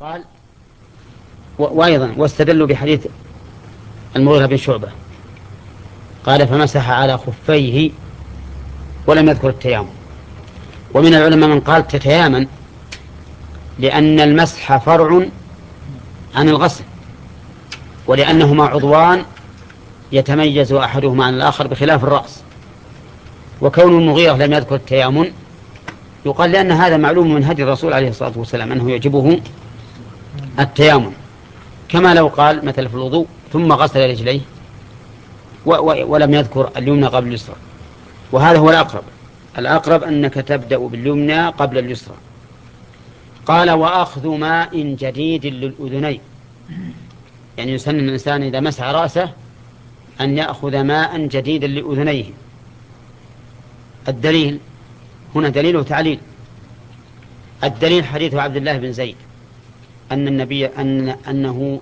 قال وأيضا واستدلوا بحديث المغيرة بن شعبة. قال فمسح على خفيه ولم يذكر التيامن ومن العلماء من قال تتيامن لأن المسح فرع عن الغسل ولأنهما عضوان يتميز أحدهما عن الآخر بخلاف الرأس. وكون المغيرة لم يذكر التيامن يقال لأن هذا معلوم من هدي الرسول عليه الصلاة والسلام أنه يعجبه التيامن كما لو قال مثلا في الوضوء ثم غسل رجليه ولم يذكر اليمنى قبل اليسرى. وهذا هو الأقرب. الأقرب أنك تبدأ باليمنى قبل اليسرى. قال وأخذ ماء جديد للأذنين. يعني يسن الإنسان إذا مسح رأسه أن يأخذ ماء جديدا لأذنيه. الدليل هنا دليل وتعليل. الدليل حديث عبد الله بن زيد. أن النبي أن أنه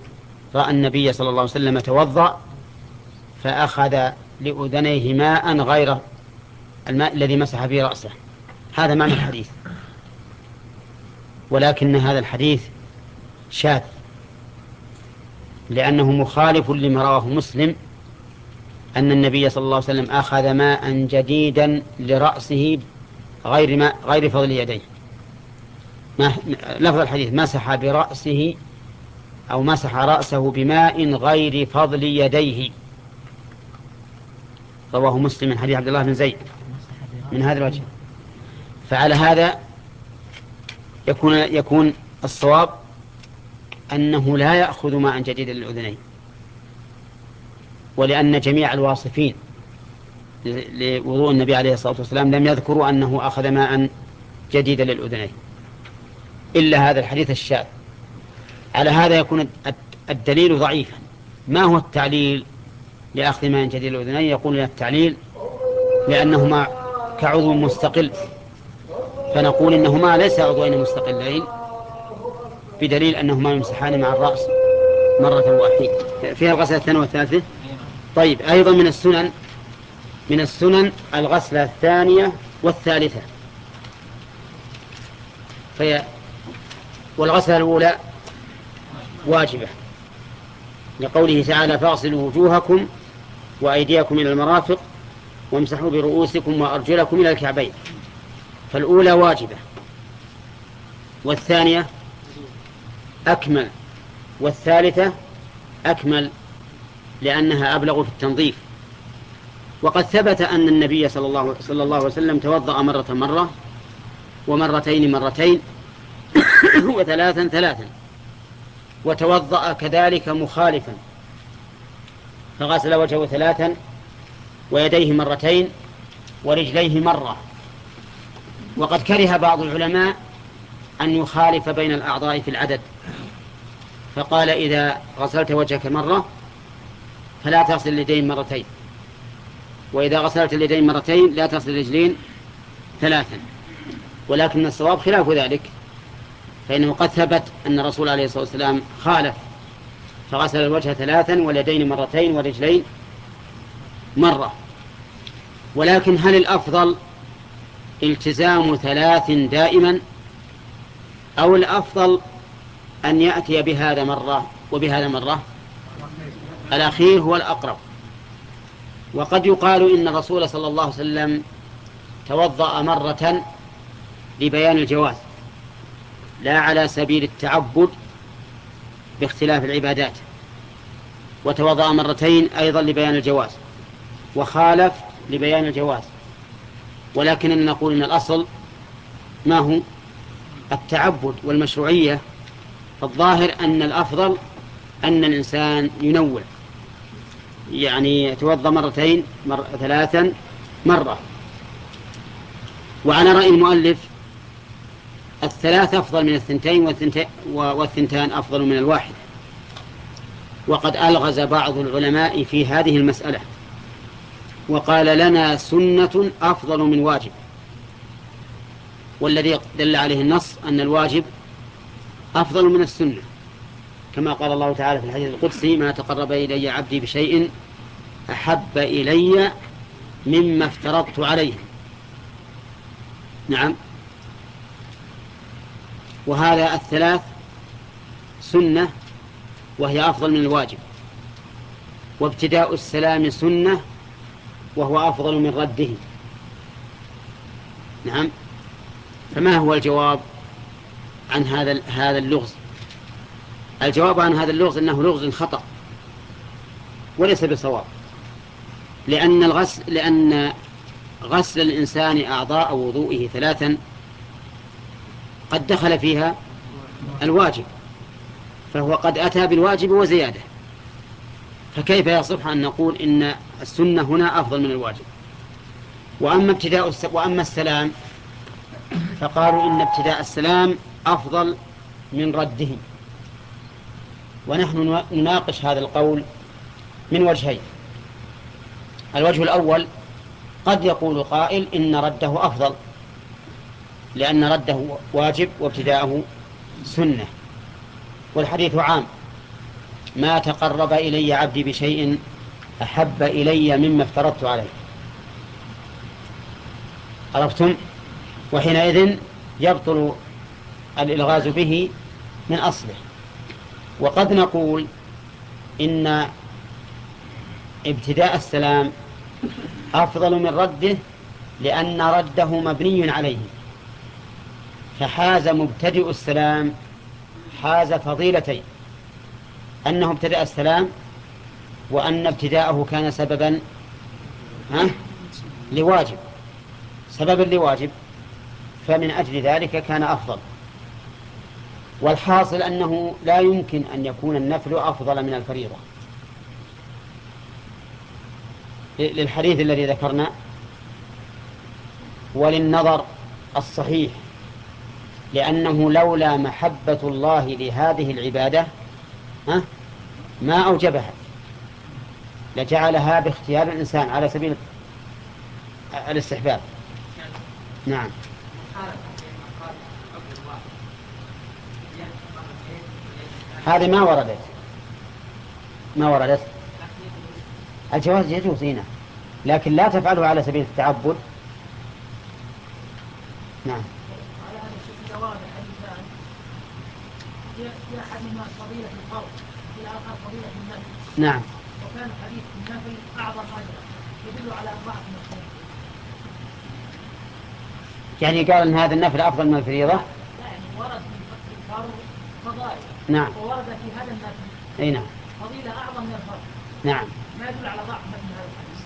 رأى النبي صلى الله عليه وسلم توضأ فأخذ لأذنيه ماء غير الماء الذي مسح به رأسه. هذا معنى الحديث. ولكن هذا الحديث شاذ لأنه مخالف لما رواه مسلم أن النبي صلى الله عليه وسلم أخذ ماء جديدا لرأسه غير ما غير فضل يديه. ما لفظ الحديث مسح برأسه أو مسح رأسه بماء غير فضل يديه. رواه مسلم من حديث عبد الله بن زيد. من هذا الوجه. فعلى هذا يكون يكون الصواب أنه لا يأخذ ماء جديدا للأذنين. ولأن جميع الواصفين لوضوء النبي عليه الصلاة والسلام لم يذكروا أنه أخذ ماء جديدا للأذنين. إلا هذا الحديث الشاذ. على هذا يكون الدليل ضعيفا. ما هو التعليل لأخذ ماء جديد للأذنين يقول التعليل لأنهما كعضو مستقل. فنقول إنهما ليس عضوين مستقلين بدليل أنهما يمسحان مع الرأس مرة واحدة. فيها الغسلة الثانية والثالثة؟ طيب أيضا من السنن من السنن الغسلة الثانية والثالثة. في والغسلة الأولى واجبة. لقوله تعالى فاغسلوا وجوهكم وأيديكم إلى المرافق وامسحوا برؤوسكم وأرجلكم إلى الكعبين. فالأولى واجبة. والثانية أكمل. والثالثة أكمل لأنها أبلغ في التنظيف. وقد ثبت أن النبي صلى الله, صلى الله عليه وسلم توضأ مرة مرة ومرتين مرتين وثلاثا ثلاثا. وتوضأ كذلك مخالفا. فغسل وجهه ثلاثا ويديه مرتين ورجليه مرة. وقد كره بعض العلماء أن يخالف بين الأعضاء في العدد. فقال إذا غسلت وجهك مرة فلا تغسل اليدين مرتين. وإذا غسلت اليدين مرتين لا تغسل الرجلين ثلاثا. ولكن الصواب خلاف ذلك. فإنه قد ثبت أن الرسول عليه الصلاة والسلام خالف. فغسل الوجه ثلاثا واليدين مرتين والرجلين مرة. ولكن هل الأفضل التزام ثلاث دائما أو الأفضل أن يأتي بهذا مرة وبهذا مرة؟ الأخير هو الأقرب. وقد يقال إن الرسول صلى الله عليه وسلم توضأ مرة لبيان الجواز. لا على سبيل التعبد باختلاف العبادات. وتوضأ مرتين أيضا لبيان الجواز وخالف لبيان الجواز. ولكننا نقول إن الأصل ما هو؟ التعبد والمشروعية. الظاهر أن الأفضل أن الإنسان ينوع يعني يتوضأ مرتين مر... ثلاثا مرة. وعلى رأي المؤلف الثلاث أفضل من الثنتين والثنتان أفضل من الواحد. وقد ألغز بعض العلماء في هذه المسألة. وقال لنا سنة أفضل من واجب. والذي دل عليه النص أن الواجب أفضل من السنة. كما قال الله تعالى في الحديث القدسي ما تقرب إلي عبدي بشيء أحب إلي مما افترضت عليه. نعم. وهذا الثلاث سنة وهي أفضل من الواجب. وابتداء السلام سنة وهو أفضل من رده. نعم. فما هو الجواب عن هذا هذا اللغز؟ الجواب عن هذا اللغز أنه لغز خطأ وليس بصواب. لأن الغسل لأن غسل الإنسان أعضاء وضوئه ثلاثا قد دخل فيها الواجب فهو قد أتى بالواجب وزيادة. فكيف يصح أن نقول إن السنة هنا أفضل من الواجب؟ وأما ابتداء وأما السلام فقالوا إن ابتداء السلام أفضل من رده. ونحن نناقش هذا القول من وجهين. الوجه الأول قد يقول قائل إن رده أفضل. لأن رده واجب وابتداءه سنة والحديث عام. ما تقرب إلي عبدي بشيء أحب إلي مما افترضت عليه. عرفتم؟ وحينئذ يبطل الإلغاز به من أصله. وقد نقول إن ابتداء السلام أفضل من رده لأن رده مبني عليه. فحاز مبتدئ السلام حاز فضيلتين. أنه ابتدأ السلام وأن ابتداءه كان سببا ها؟ لواجب. سببا لواجب. فمن أجل ذلك كان أفضل. والحاصل أنه لا يمكن أن يكون النفل أفضل من الفريضة. للحديث الذي ذكرنا وللنظر الصحيح. لأنه لولا محبة الله لهذه العبادة ما أوجبها. لجعلها باختيار الإنسان على سبيل الاستحباب. نعم. هذه ما وردت. ما وردت. الجواز يجوز هنا لكن لا تفعله على سبيل التعبد. نعم. في الآخر فضيله النفل نعم. وكان حديث النفل أعظم اجرا يدل على اربعه مسائل يعني قال إن هذا النفل أفضل من الفريضة؟ لا يعني ورد في الفرض فضائل. نعم. وورد في هذا النفل أي نعم. فضيلة أعظم من الفرض. نعم. ما يدل على ضعف هذا الحديث.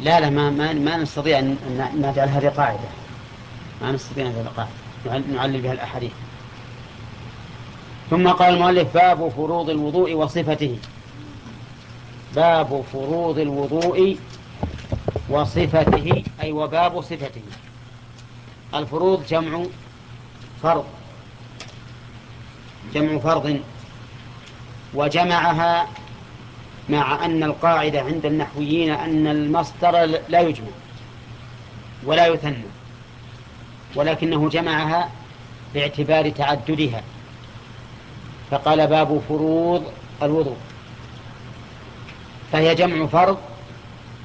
لا لا ما ما, ما نستطيع ان نجعل هذه قاعدة. ما نستطيع أن نجعل قاعدة. نعلل بها الأحاديث. ثم قال المؤلف باب فروض الوضوء وصفته. باب فروض الوضوء وصفته أي وباب صفته. الفروض جمع فرض. جمع فرض. وجمعها مع أن القاعدة عند النحويين أن المصدر لا يجمع ولا يثنى ولكنه جمعها باعتبار تعددها. فقال باب فروض الوضوء. فهي جمع فرض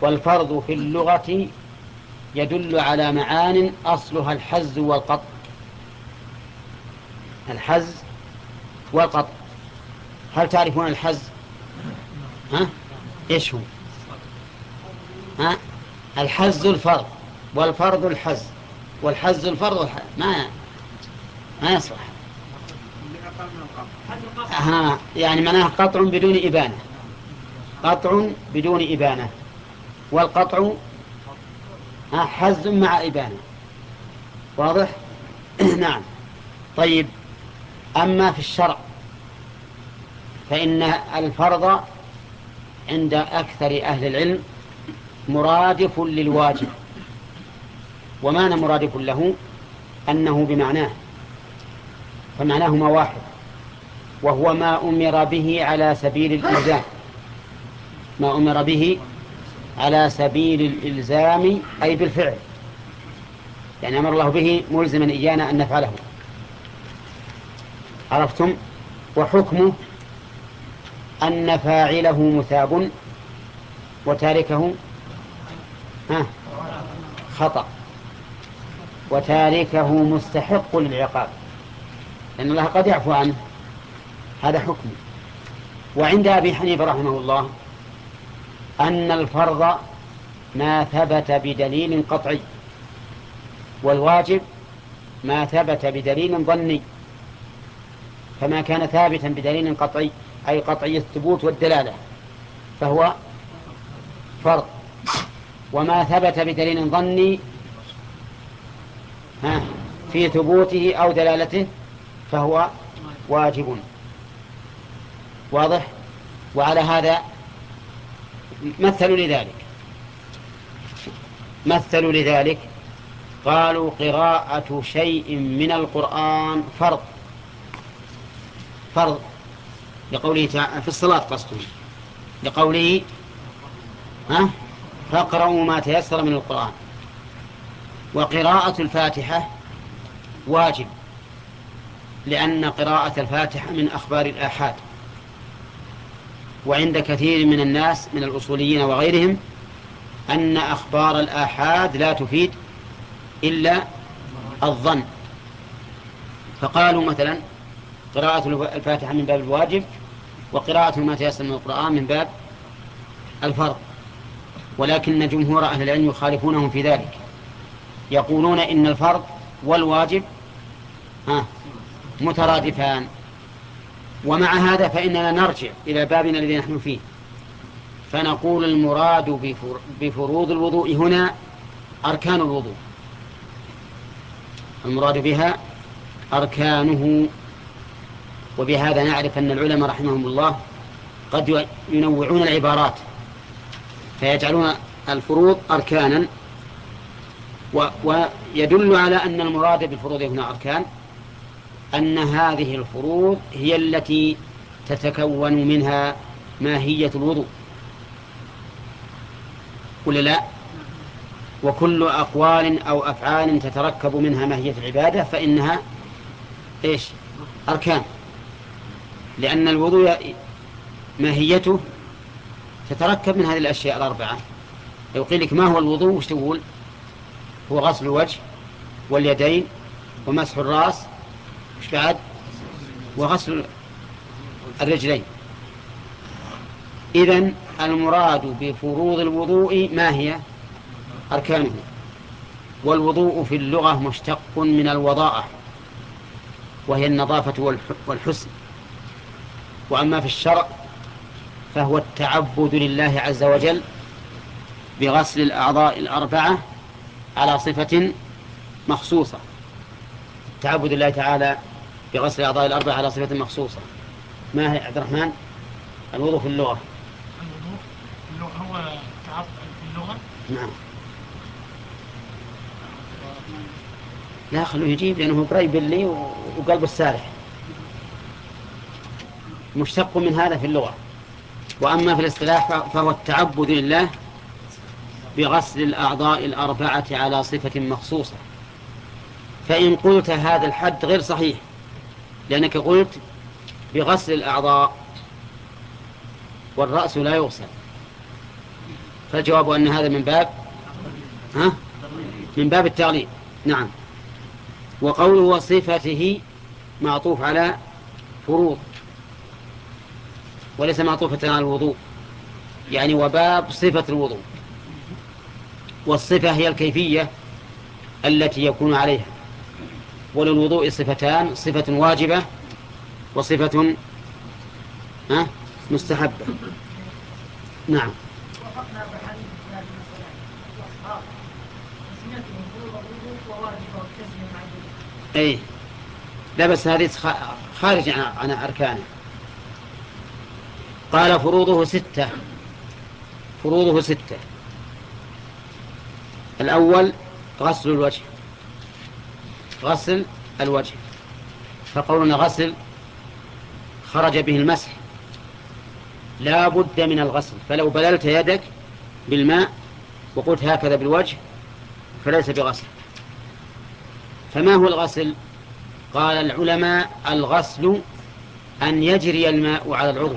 والفرض في اللغة يدل على معان أصلها الحز والقط الحز والقط هل تعرفون الحز؟ ها؟ إيش هو؟ ها؟ الحز الفرض والفرض الحز. والحز الفرض ما ما يصلح. ها يعني معناها قطع بدون إبانة. قطع بدون إبانة. والقطع حز مع إبانة. واضح؟ نعم. طيب. أما في الشرع فإن الفرض عند أكثر أهل العلم مرادف للواجب. ومعنى مرادف له؟ أنه بمعناه. فمعناهما واحد. وهو ما أمر به على سبيل الإلزام. ما أمر به على سبيل الإلزام أي بالفعل. يعني أمر الله به ملزما إيانا أن نفعله. عرفتم؟ وحكمه أن فاعله مثاب وتاركه خطأ. وتاركه مستحق للعقاب. لأن الله قد يعفو عنه. هذا حكم وعند أبي حنيفة رحمه الله أن الفرض ما ثبت بدليل قطعي والواجب ما ثبت بدليل ظني فما كان ثابتا بدليل قطعي أي قطعي الثبوت والدلالة فهو فرض. وما ثبت بدليل ظني في ثبوته أو دلالته فهو واجب. واضح؟ وعلى هذا مثلوا لذلك. مثلوا لذلك. قالوا قراءة شيء من القرآن فرض. فرض. لقوله تعالى في الصلاة قصده. لقوله ها؟ فاقرأوا ما تيسر من القرآن. وقراءة الفاتحة واجب لأن قراءة الفاتحة من أخبار الآحاد. وعند كثير من الناس من الأصوليين وغيرهم أن أخبار الآحاد لا تفيد إلا الظن. فقالوا مثلا قراءة الفاتحة من باب الواجب وقراءة ما تيسر من القرآن من باب الفرض ولكن جمهور أهل العلم يخالفونهم في ذلك. يقولون إن الفرض والواجب مترادفان. ومع هذا فإننا نرجع إلى بابنا الذي نحن فيه. فنقول المراد بفروض الوضوء هنا أركان الوضوء. المراد بها أركانه وبهذا نعرف أن العلماء رحمهم الله قد ينوعون العبارات. فيجعلون الفروض أركانا ويدل على أن المراد بالفروض هنا أركان. أن هذه الفروض هي التي تتكون منها ماهية الوضوء. ولا لا. وكل أقوال أو أفعال تتركب منها ماهية العبادة فإنها إيش؟ أركان. لأن الوضوء ماهيته تتركب من هذه الأشياء الأربعة. لو قيل لك ما هو الوضوء؟ وش تقول؟ هو غسل الوجه واليدين ومسح الرأس وش بعد وغسل الرجلين. إذن المراد بفروض الوضوء ما هي؟ أركانه. والوضوء في اللغة مشتق من الوضاءة وهي النظافة والحسن. وأما في الشرع فهو التعبد لله عز وجل بغسل الأعضاء الأربعة على صفة مخصوصة. تعبد الله تعالى بغسل الأعضاء الأربعة على صفة مخصوصة. ما هي عبد الرحمن؟ الوضوء في اللغة. الوضوء هو في اللغة. نعم. لا خلوه يجيب لأنه قريب لي وقلب السارح. مشتق من هذا في اللغة. وأما في الاصطلاح فهو التعبد لله بغسل الأعضاء الأربعة على صفة مخصوصة. فإن قلت هذا الحد غير صحيح. لأنك قلت بغسل الأعضاء والرأس لا يغسل. فالجواب أن هذا من باب ها؟ من باب التغليب. نعم. وقوله وصفته معطوف على فروض. وليس معطوفة على الوضوء. يعني وباب صفة الوضوء. والصفة هي الكيفية التي يكون عليها. وللوضوء صفتان صفة واجبة وصفة مستحبة. نعم. اي لا بس هذه خارج عن أركانه. قال فروضه ستة. فروضه ستة. الأول غسل الوجه. غسل الوجه. فقولنا غسل خرج به المسح. لا بد من الغسل. فلو بللت يدك بالماء وقلت هكذا بالوجه فليس بغسل. فما هو الغسل؟ قال العلماء الغسل أن يجري الماء على العضو.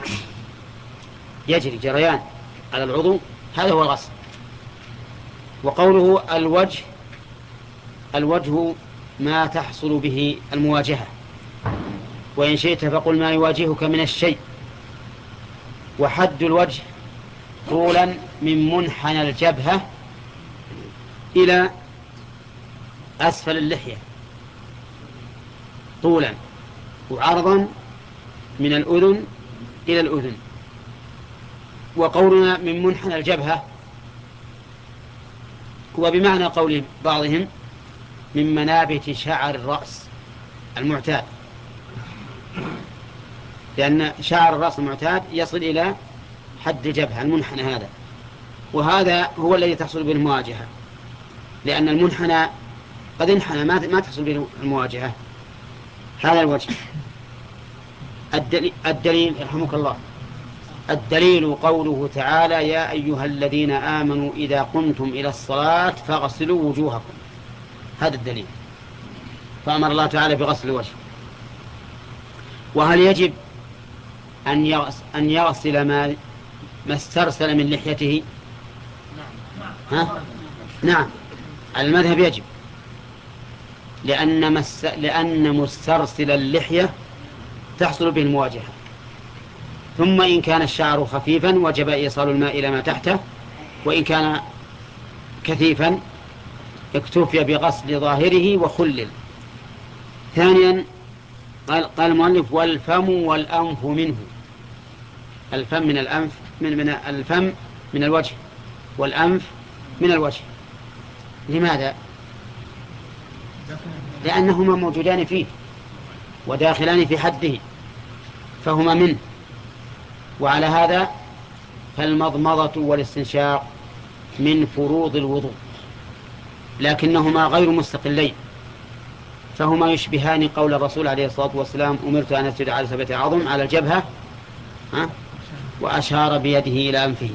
يجري جريان على العضو. هذا هو الغسل. وقوله الوجه الوجه ما تحصل به المواجهة. وإن شئت فقل ما يواجهك من الشيء. وحد الوجه طولا من منحنى الجبهة إلى أسفل اللحية. طولا وعرضا من الأذن إلى الأذن. وقولنا من منحنى الجبهة هو بمعنى قول بعضهم من منابت شعر الرأس المعتاد. لأن شعر الرأس المعتاد يصل إلى حد الجبهة المنحنى هذا. وهذا هو الذي تحصل به المواجهة. لأن المنحنى قد انحنى ما تحصل به المواجهة. هذا الوجه. الدليل, الدليل يرحمك الله. الدليل قوله تعالى يا أيها الذين آمنوا إذا قمتم إلى الصلاة فاغسلوا وجوهكم. هذا الدليل. فأمر الله تعالى بغسل الوجه. وهل يجب أن أن يغسل ما ما استرسل من لحيته؟ ها؟ نعم. على المذهب يجب. لأن, مس... لأن مسترسل اللحية تحصل به المواجهة. ثم إن كان الشعر خفيفا وجب إيصال الماء إلى ما تحته. وإن كان كثيفا اكتفي بغسل ظاهره وخلل. ثانيا قال, قال المؤلف والفم والأنف منه. الفم من الأنف من, من الفم من الوجه والأنف من الوجه. لماذا؟ لأنهما موجودان فيه وداخلان في حده فهما منه. وعلى هذا فالمضمضة والاستنشاق من فروض الوضوء. لكنهما غير مستقلين. فهما يشبهان قول الرسول عليه الصلاة والسلام أمرت أن أسجد على سبعة عظم على الجبهة ها وأشار بيده إلى أنفه.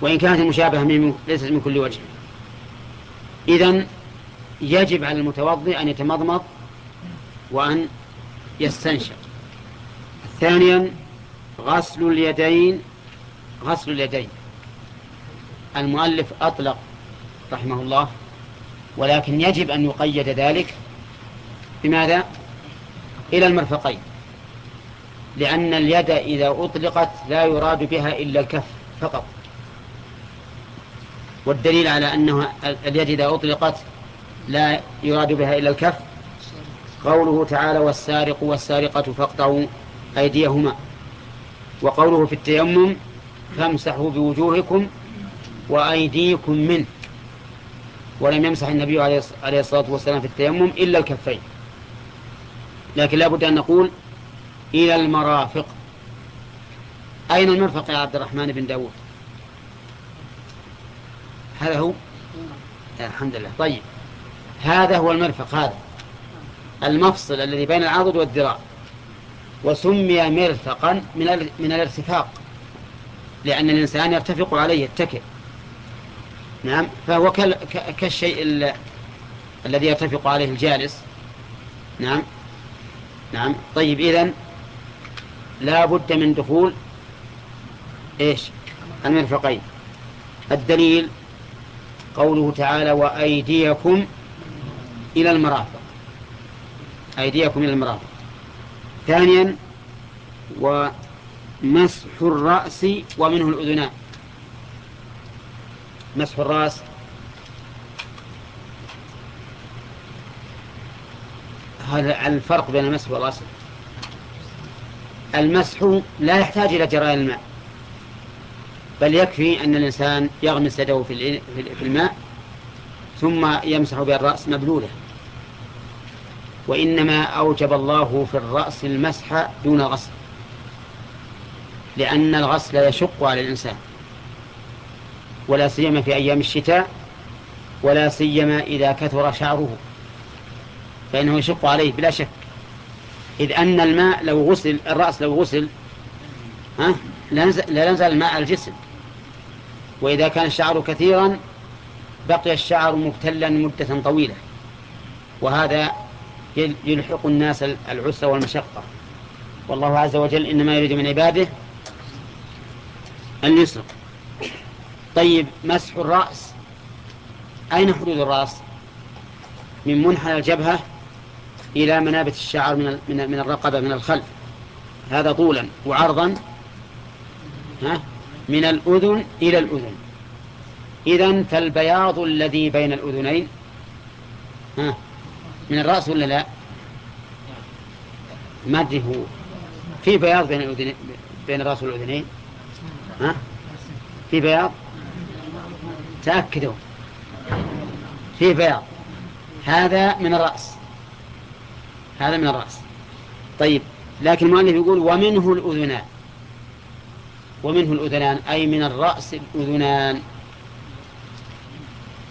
وإن كانت المشابهة من ليست من كل وجه. إذن يجب على المتوضئ أن يتمضمض وأن يستنشق. ثانيا غسل اليدين غسل اليدين. المؤلف أطلق رحمه الله ولكن يجب أن يقيد ذلك بماذا؟ إلى المرفقين لأن اليد إذا أطلقت لا يراد بها إلا الكف فقط. والدليل على أنه اليد إذا أطلقت لا يراد بها إلا الكف قوله تعالى والسارق والسارقة فاقطعوا أيديهما وقوله في التيمم فامسحوا بوجوهكم وأيديكم منه ولم يمسح النبي عليه الصلاة والسلام في التيمم إلا الكفين. لكن لا بد أن نقول إلى المرافق. أين المرفق يا عبد الرحمن بن داود؟ هذا هو؟ الحمد لله. طيب. هذا هو المرفق هذا. المفصل الذي بين العضد والذراع. وسمي مرفقا من من الارتفاق. لأن الإنسان يرتفق عليه يتكئ. نعم. فهو كالشيء الذي يرتفق عليه الجالس. نعم. نعم. طيب إذن لا بد من دخول إيش؟ المرفقين. الدليل قوله تعالى وأيديكم إلى المرافق. أيديكم إلى المرافق. ثانيا ومسح الرأس ومنه الأذنان. مسح الرأس. هذا الفرق بين المسح والغسل المسح لا يحتاج إلى جريان الماء بل يكفي أن الإنسان يغمس يده في الماء ثم يمسح بها الرأس مبلولة. وإنما أوجب الله في الرأس المسح دون غسل لأن الغسل يشق على الإنسان. ولا سيما في أيام الشتاء ولا سيما إذا كثر شعره فإنه يشق عليه بلا شك. إذ أن الماء لو غسل الرأس لو غسل ها لا ينزل الماء على الجسم. وإذا كان الشعر كثيرا بقي الشعر مبتلا مدة طويلة. وهذا يلحق الناس العسر والمشقة. والله عز وجل إنما يريد من عباده اليسر. طيب مسح الرأس. أين حدود الرأس؟ من منحنى الجبهة إلى منابت الشعر من من الرقبة من الخلف. هذا طولا وعرضا ها من الأذن إلى الأذن. إذا فالبياض الذي بين الأذنين ها من الرأس ولا لا؟ ما أدري هو. في بياض بين الأذنين بين الرأس والأذنين؟ ها؟ في بياض؟ تأكدوا. في بياض. هذا من الرأس. هذا من الرأس. طيب لكن المؤلف يقول ومنه الأذنان. ومنه الأذنان أي من الرأس الأذنان.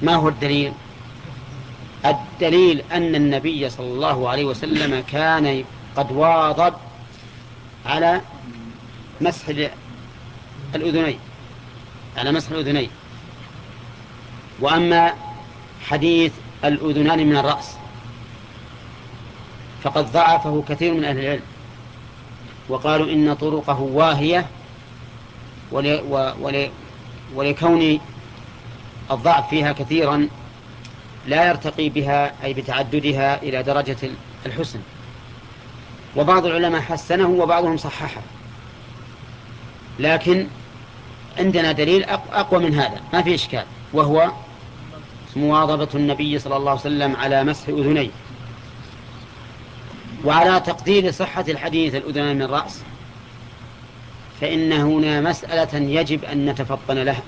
ما هو الدليل؟ الدليل أن النبي صلى الله عليه وسلم كان قد واظب على مسح الأذنين. على مسح الأذنين. وأما حديث الأذنان من الرأس فقد ضعفه كثير من أهل العلم وقالوا إن طرقه واهية ولكون الضعف فيها كثيرا لا يرتقي بها أي بتعددها إلى درجة الحسن. وبعض العلماء حسنه وبعضهم صححه. لكن عندنا دليل أقوى من هذا ما في إشكال وهو مواظبة النبي صلى الله عليه وسلم على مسح أذنيه وعلى تقدير صحة الحديث الأذنان من الرأس فإن هنا مسألة يجب أن نتفطن لها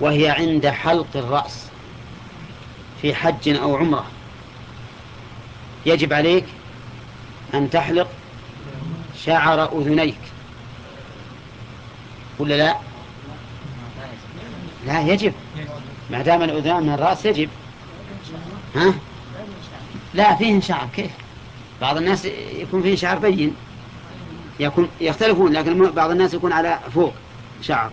وهي عند حلق الرأس في حج أو عمرة. يجب عليك أن تحلق شعر أذنيك. ولا لا؟ لا يجب. ما دام الأذنان من الرأس يجب. ها؟ لا فيه شعر كيف؟ بعض الناس يكون فيه شعر بين. يكون يختلفون لكن بعض الناس يكون على فوق شعر.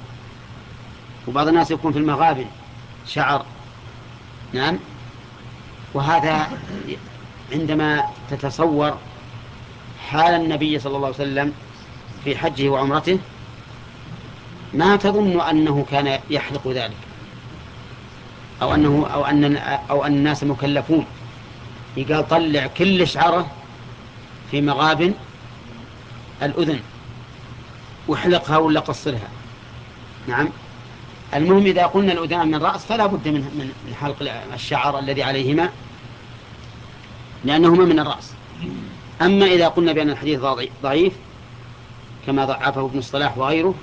وبعض الناس يكون في المغابن شعر. نعم؟ وهذا عندما تتصور حال النبي صلى الله عليه وسلم في حجه وعمرته ما تظن أنه كان يحلق ذلك. أو أنه أو أن أو أن الناس مكلفون. يقال طلع كل شعره في مغاب الأذن واحلقها ولا قصرها. نعم. المهم إذا قلنا الأذان من رأس فلا بد من من حلق الشعر الذي عليهما لأنهما من الرأس. أما إذا قلنا بأن الحديث ضعيف كما ضعفه ابن الصلاح وغيره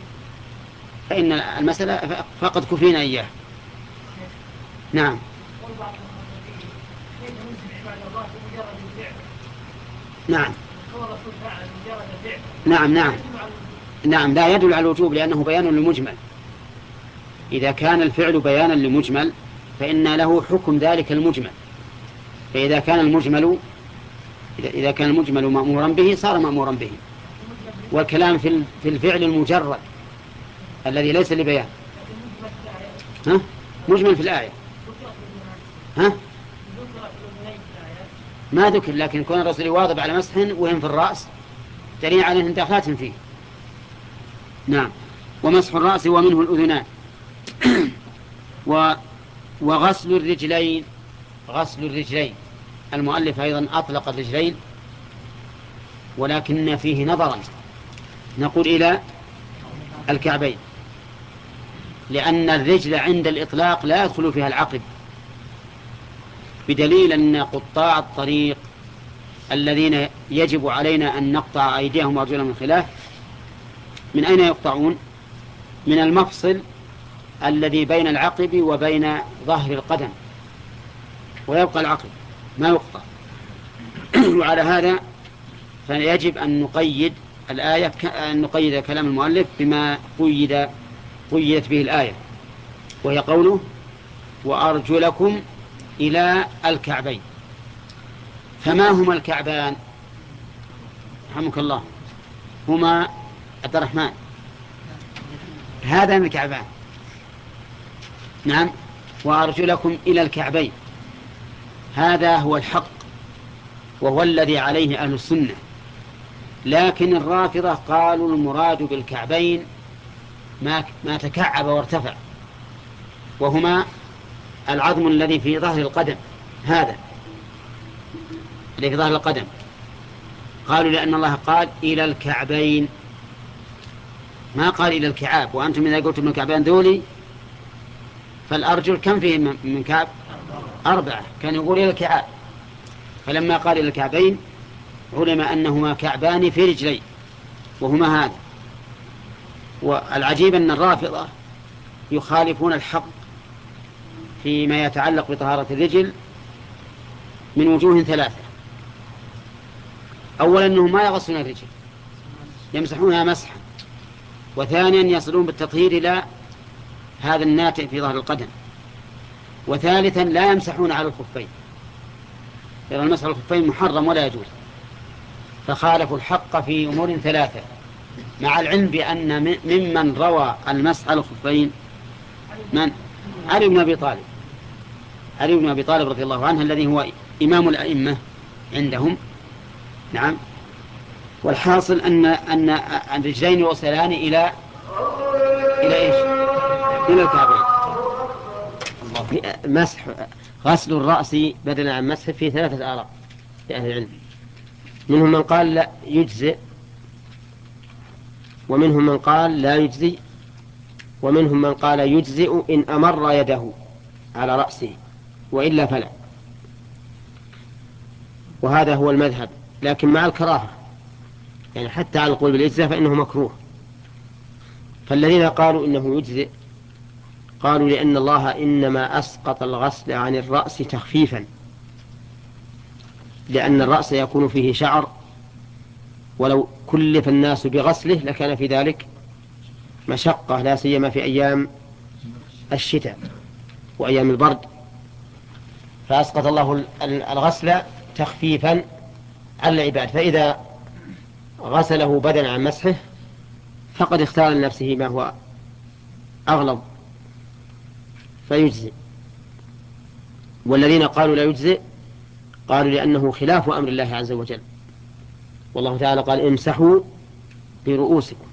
فإن المسألة فقد كفينا إياه. نعم. نعم. نعم نعم. نعم لا يدل على الوجوب لأنه بيان لمجمل إذا كان الفعل بيانا لمجمل فإن له حكم ذلك المجمل. فإذا كان المجمل إذا كان المجمل مأمورا به صار مأمورا به. والكلام في الفعل المجرد الذي ليس لبيان. ها؟ مجمل في الآية. ها؟ ما ذكر لكن كون الرسول يواظب على مسح وهم في الرأس دليل على أنهم داخلات فيه. نعم. ومسح الرأس ومنه الأذنان. و وغسل الرجلين. غسل الرجلين. المؤلف أيضا أطلق الرجلين ولكن فيه نظرا. نقول إلى الكعبين. لأن الرجل عند الإطلاق لا يدخل فيها العقب. بدليل أن قطاع الطريق الذين يجب علينا أن نقطع أيديهم وأرجلهم من خلاف من أين يقطعون؟ من المفصل الذي بين العقب وبين ظهر القدم ويبقى العقب ما يقطع. وعلى هذا فيجب أن نقيد الآية أن نقيد كلام المؤلف بما قيد قيدت به الآية وهي قوله وأرجلكم إلى الكعبين. فما هما الكعبان؟ رحمك الله. هما عبد الرحمن. هذا من الكعبان. نعم. وأرجلكم إلى الكعبين. هذا هو الحق وهو الذي عليه أهل السنة. لكن الرافضة قالوا المراد بالكعبين ما ما تكعب وارتفع. وهما العظم الذي في ظهر القدم هذا اللي في ظهر القدم. قالوا لأن الله قال إلى الكعبين. ما قال إلى الكعاب؟ وأنتم إذا قلتم الكعبين ذولي فالأرجل كم فيه من كعب؟ أربعة. كان يقول إلى الكعاب. فلما قال إلى الكعبين علم أنهما كعبان في رجلين وهما هذا. والعجيب أن الرافضة يخالفون الحق فيما يتعلق بطهارة الرجل من وجوه ثلاثة. أولا أنهم ما يغسلون الرجل يمسحونها مسحا وثانيا يصلون بالتطهير إلى هذا الناتئ في ظهر القدم وثالثا لا يمسحون على الخفين. إذا المسح على الخفين محرم ولا يجوز. فخالفوا الحق في أمور ثلاثة مع العلم بأن ممن روى المسح على الخفين من؟ علي بن أبي طالب. علي بن أبي طالب رضي الله عنه الذي هو إمام الأئمة عندهم. نعم. والحاصل أن أن الرجلين يوصلان إلى إلى إيش؟ إلى الكعبين. مسح غسل الرأس بدلا عن مسح في ثلاثة آراء لأهل العلم. منهم من قال لا يجزئ ومنهم من قال لا يجزي ومنهم من قال يجزئ إن أمر يده على رأسه. وإلا فلا. وهذا هو المذهب. لكن مع الكراهة. يعني حتى على القول بالإجزاء فإنه مكروه. فالذين قالوا إنه يجزئ قالوا لأن الله إنما أسقط الغسل عن الرأس تخفيفا. لأن الرأس يكون فيه شعر. ولو كلف الناس بغسله لكان في ذلك مشقة لا سيما في أيام الشتاء وأيام البرد. فأسقط الله الغسل تخفيفا على العباد. فإذا غسله بدلا عن مسحه فقد اختار لنفسه ما هو أغلظ فيجزئ. والذين قالوا لا يجزئ قالوا لأنه خلاف أمر الله عز وجل. والله تعالى قال امسحوا برؤوسكم.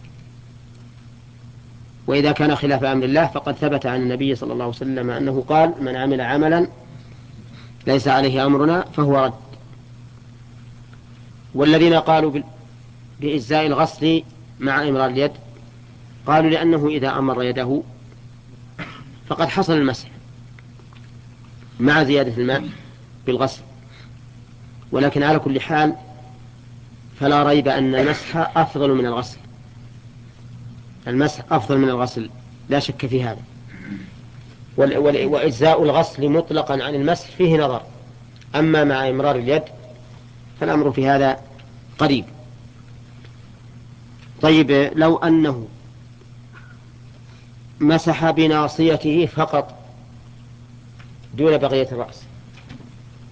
وإذا كان خلاف أمر الله فقد ثبت عن النبي صلى الله عليه وسلم أنه قال من عمل عملا ليس عليه أمرنا فهو رد. والذين قالوا بإجزاء الغسل مع إمرار اليد قالوا لأنه إذا أمر يده فقد حصل المسح مع زيادة الماء بالغسل ولكن على كل حال فلا ريب أن المسح أفضل من الغسل. المسح أفضل من الغسل لا شك في هذا. وإجزاء الغسل مطلقا عن المسح فيه نظر. أما مع إمرار اليد فالأمر في هذا قريب. طيب لو أنه مسح بناصيته فقط دون بقية الرأس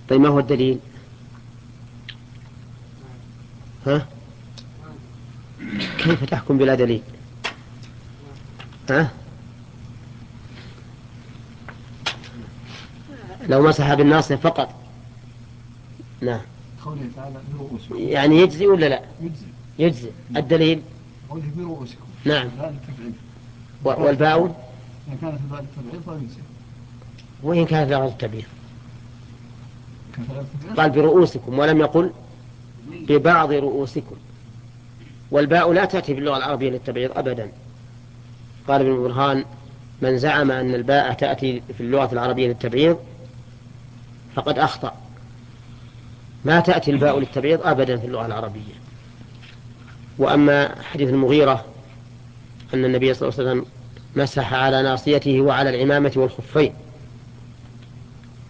طيب ما هو الدليل؟ ها؟ كيف تحكم بلا دليل؟ ها؟ لو مسح بالناصية فقط. نعم. قوله تعالى يعني يجزي ولا لا؟ يجزي. يجزي. الدليل؟ قوله برؤوسكم. نعم. والباء إن كانت الباء للتبعيض فيجزي وإن كانت لغة التبعيض. قال برؤوسكم ولم يقل ببعض رؤوسكم. والباء لا تأتي في اللغة العربية للتبعيض أبدا. قال ابن برهان من زعم أن الباء تأتي في اللغة العربية للتبعيض فقد أخطأ. ما تأتي الباء للتبعيض أبدا في اللغة العربية. وأما حديث المغيرة أن النبي صلى الله عليه وسلم مسح على ناصيته وعلى العمامة والخفين.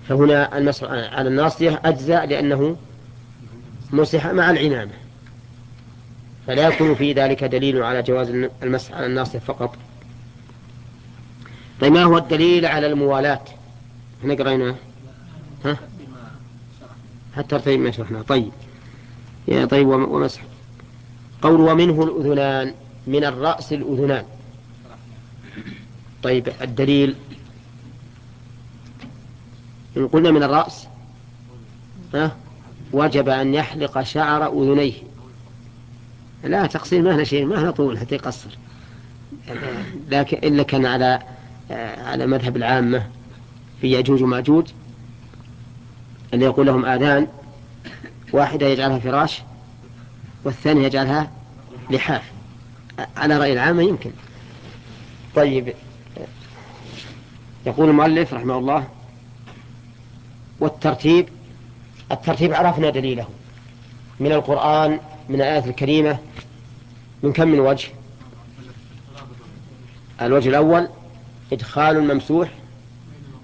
فهنا المسح على الناصية أجزاء لأنه مسح مع العمامة. فلا يكون في ذلك دليل على جواز المسح على الناصية فقط. طيب ما هو الدليل على الموالاة؟ إحنا قرينا ها؟ حتى طيب ما شرحنا. طيب. يا طيب ومسح. قول ومنه الأذنان من الرأس الأذنان. طيب الدليل. إن قلنا من الرأس ها؟ وجب أن يحلق شعر أذنيه. لا تقصير ما هنا شيء ما هنا طول حتى يقصر. لكن إلا كان على على مذهب العامة في يأجوج وماجوج اللي يقول لهم آذان واحدة يجعلها فراش والثانية يجعلها لحاف. على رأي العامة يمكن. طيب يقول المؤلف رحمه الله والترتيب الترتيب عرفنا دليله من القرآن من الآية الكريمة من كم من وجه؟ الوجه الأول إدخال الممسوح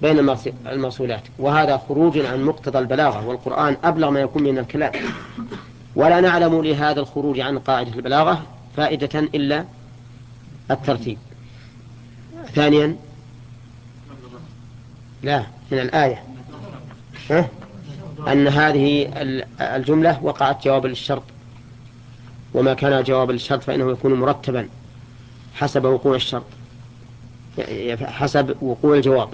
بين الموصولات. وهذا خروج عن مقتضى البلاغة والقرآن أبلغ ما يكون من الكلام. ولا نعلم لهذا الخروج عن قاعدة البلاغة فائدة إلا الترتيب. ثانيا لا من الآية. ها؟ أن هذه الجملة وقعت جواب للشرط وما كان جواب للشرط فإنه يكون مرتبا حسب وقوع الشرط حسب وقوع الجواب.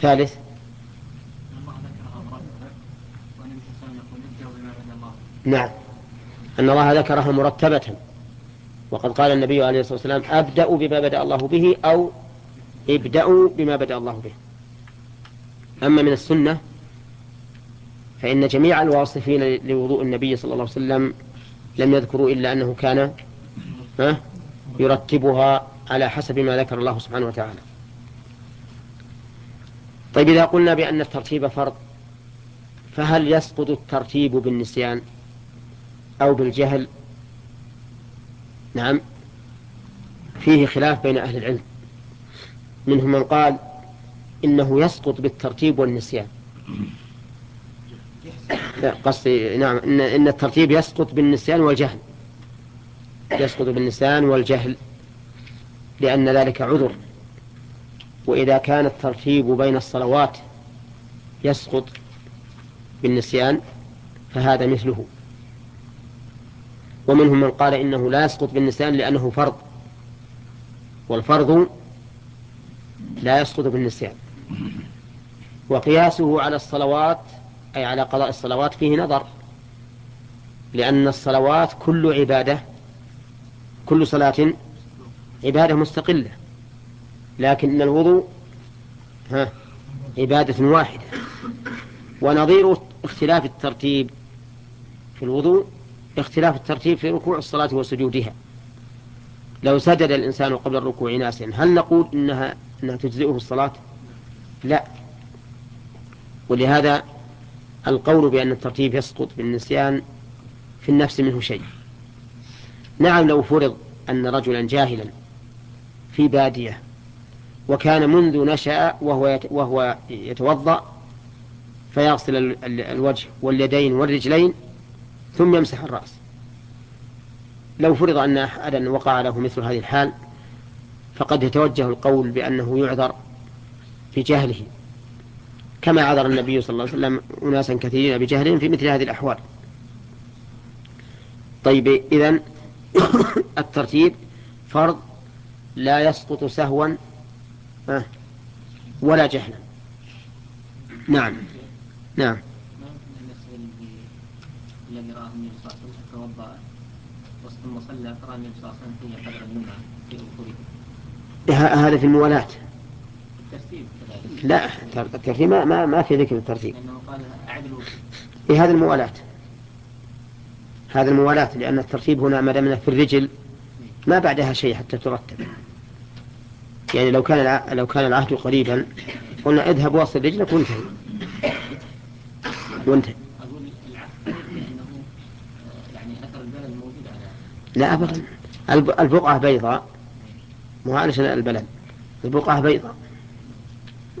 ثالث. نعم. أن الله ذكرها مرتبة. وقد قال النبي عليه الصلاة والسلام أبدأ بما بدأ الله به أو ابدأوا بما بدأ الله به. أما من السنة فإن جميع الواصفين لوضوء النبي صلى الله عليه وسلم لم يذكروا إلا أنه كان يرتبها على حسب ما ذكر الله سبحانه وتعالى. طيب إذا قلنا بأن الترتيب فرض فهل يسقط الترتيب بالنسيان أو بالجهل؟ نعم. فيه خلاف بين أهل العلم. منهم من قال إنه يسقط بالترتيب والنسيان. لا قصدي نعم إن, إن الترتيب يسقط بالنسيان والجهل. يسقط بالنسيان والجهل لأن ذلك عذر. وإذا كان الترتيب بين الصلوات يسقط بالنسيان فهذا مثله. ومنهم من قال إنه لا يسقط بالنسيان لأنه فرض. والفرض لا يسقط بالنسيان. وقياسه على الصلوات أي على قضاء الصلوات فيه نظر. لأن الصلوات كل عبادة كل صلاة عبادة مستقلة. لكن الوضوء ها عبادة واحدة. ونظير اختلاف الترتيب في الوضوء اختلاف الترتيب في ركوع الصلاة وسجودها. لو سجد الإنسان قبل الركوع ناسيا هل نقول إنها أنها تجزئه الصلاة؟ لا. ولهذا القول بأن الترتيب يسقط بالنسيان في النفس منه شيء. نعم لو فرض أن رجلا جاهلا في بادية وكان منذ نشأ وهو وهو يتوضأ فيغسل الوجه واليدين والرجلين ثم يمسح الرأس. لو فرض أن أحدا وقع له مثل هذه الحال فقد يتوجه القول بأنه يعذر في جهله. كما عذر النبي صلى الله عليه وسلم أناسا كثيرين بجهلهم في مثل هذه الأحوال. طيب إذن الترتيب فرض لا يسقط سهوا ولا جهلا. نعم. نعم. الذي راه النبي صلى الله عليه وسلم فرى النبي صلى الله عليه وسلم في هذا في الموالاة. الترتيب لا الترتيب ما ما, ما في ذكر الترتيب. لأنه قال إيه هذا الموالاة. هذا الموالاة لأن الترتيب هنا ما دام في الرجل ما بعدها شيء حتى ترتب. يعني لو كان لو كان العهد قريبا قلنا اذهب واصل رجلك وانتهي. وانتهي. لا أبدا. البقعة بيضاء مو البلد البقعة بيضاء.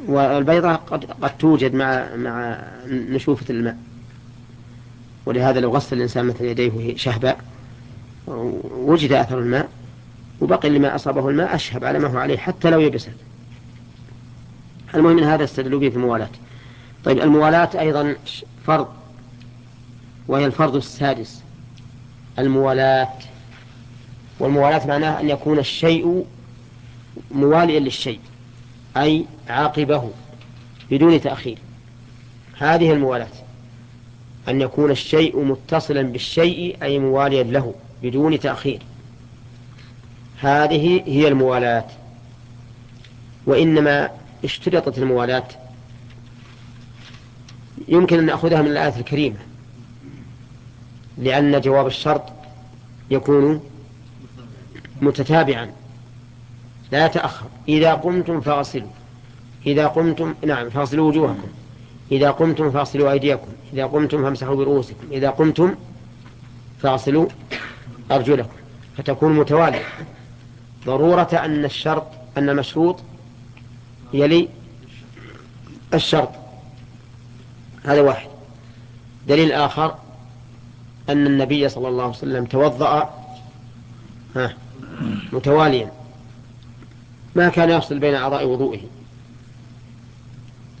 والبيضاء قد, قد توجد مع مع نشوفة الماء. ولهذا لو غسل الإنسان مثل يديه شهباء وجد أثر الماء وبقي لما أصابه الماء أشهب على ما هو عليه حتى لو يبست المهم من هذا استدلوا به في الموالاة طيب الموالاة أيضا فرض وهي الفرض السادس. الموالاة والموالاة معناها أن يكون الشيء مواليا للشيء أي عاقبه بدون تأخير. هذه الموالاة أن يكون الشيء متصلا بالشيء أي مواليا له بدون تأخير. هذه هي الموالاة وإنما اشترطت الموالاة يمكن أن نأخذها من الآية الكريمة. لأن جواب الشرط يكون متتابعا. لا يتأخر. إذا قمتم فاغسلوا. إذا قمتم نعم فاغسلوا وجوهكم. إذا قمتم فاغسلوا أيديكم. إذا قمتم فامسحوا برؤوسكم. إذا قمتم فاغسلوا أرجلكم. فتكون متوالية. ضرورة أن الشرط أن المشروط يلي الشرط. هذا واحد. دليل آخر أن النبي صلى الله عليه وسلم توضأ متواليا. ما كان يفصل بين أعضاء وضوئه.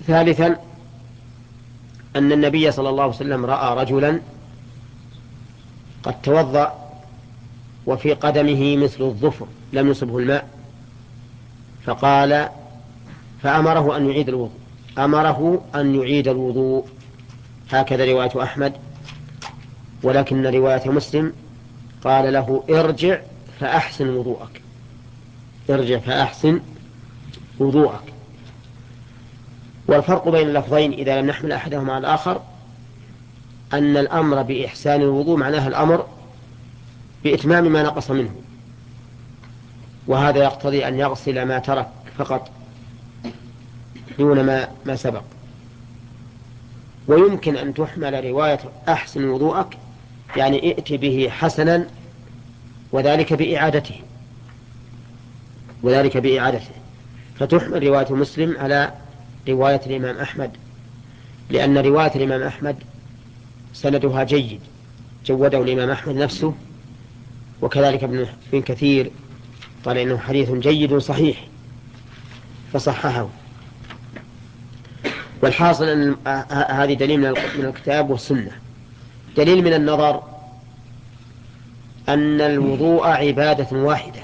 ثالثا أن النبي صلى الله عليه وسلم رأى رجلا قد توضأ وفي قدمه مثل الظفر. لم يصبه الماء فقال فأمره أن يعيد الوضوء أمره أن يعيد الوضوء. هكذا رواية أحمد. ولكن رواية مسلم قال له ارجع فأحسن وضوءك. ارجع فأحسن وضوءك. والفرق بين اللفظين إذا لم نحمل أحدهما على الآخر أن الأمر بإحسان الوضوء معناه الأمر بإتمام ما نقص منه. وهذا يقتضي أن يغسل ما ترك فقط دون ما, ما سبق. ويمكن أن تحمل رواية أحسن وضوءك يعني ائت به حسنا وذلك بإعادته وذلك بإعادته. فتحمل رواية مسلم على رواية الإمام أحمد لأن رواية الإمام أحمد سندها جيد. جوده الإمام أحمد نفسه وكذلك ابن كثير قال إنه حديث جيد صحيح فصححه. والحاصل أن هذه دليل من الكتاب والسنة. دليل من النظر أن الوضوء عبادة واحدة.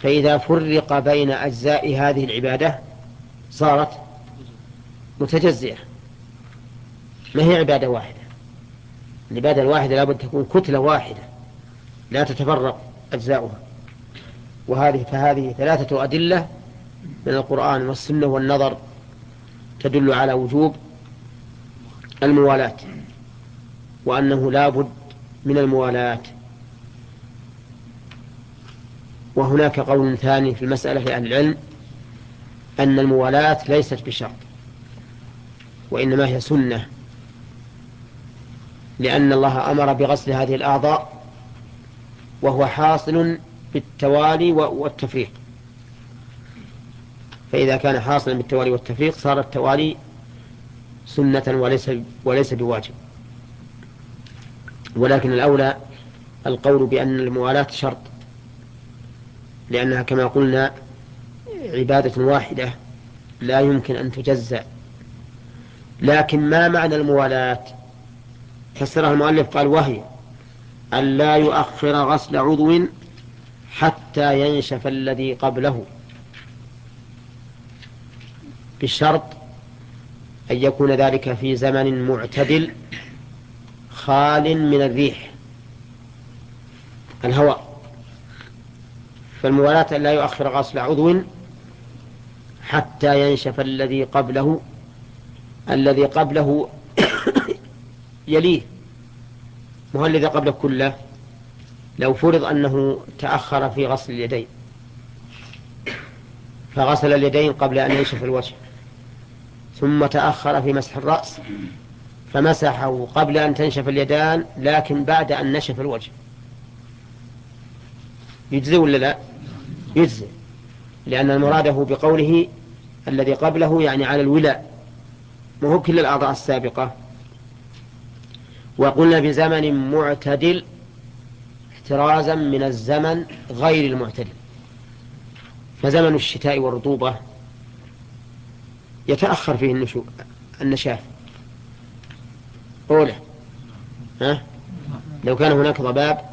فإذا فرق بين أجزاء هذه العبادة صارت متجزئة. ما هي عبادة واحدة؟ العبادة الواحدة لابد تكون كتلة واحدة لا تتفرق. أجزاؤها. وهذه فهذه ثلاثة أدلة من القرآن والسنة والنظر تدل على وجوب الموالاة وأنه لا بد من الموالاة. وهناك قول ثاني في المسألة لأهل العلم أن الموالاة ليست بشرط وإنما هي سنة لأن الله أمر بغسل هذه الأعضاء وهو حاصل بالتوالي والتفريق. فإذا كان حاصلا بالتوالي والتفريق صار التوالي سنة وليس وليس بواجب. ولكن الأولى القول بأن الموالاة شرط لأنها كما قلنا عبادة واحدة لا يمكن أن تجزأ. لكن ما معنى الموالاة؟ فسرها المؤلف قال وهي أن لا يؤخر غسل عضو حتى ينشف الذي قبله. بشرط أن يكون ذلك في زمن معتدل خال من الريح. الهواء. فالموالاة لا يؤخر غسل عضو حتى ينشف الذي قبله. الذي قبله يليه. وهو الذي قبله كله لو فرض أنه تأخر في غسل اليدين فغسل اليدين قبل أن ينشف الوجه ثم تأخر في مسح الرأس فمسحه قبل أن تنشف اليدان لكن بعد أن نشف الوجه. يجزي ولا لا؟ يجزي لأن المراده بقوله الذي قبله يعني على الولاء ما هو كل الأعضاء السابقة. وقلنا بزمن معتدل احترازا من الزمن غير المعتدل. فزمن الشتاء والرطوبة يتأخر فيه النشو النشاف. أولى. ها؟ لو كان هناك ضباب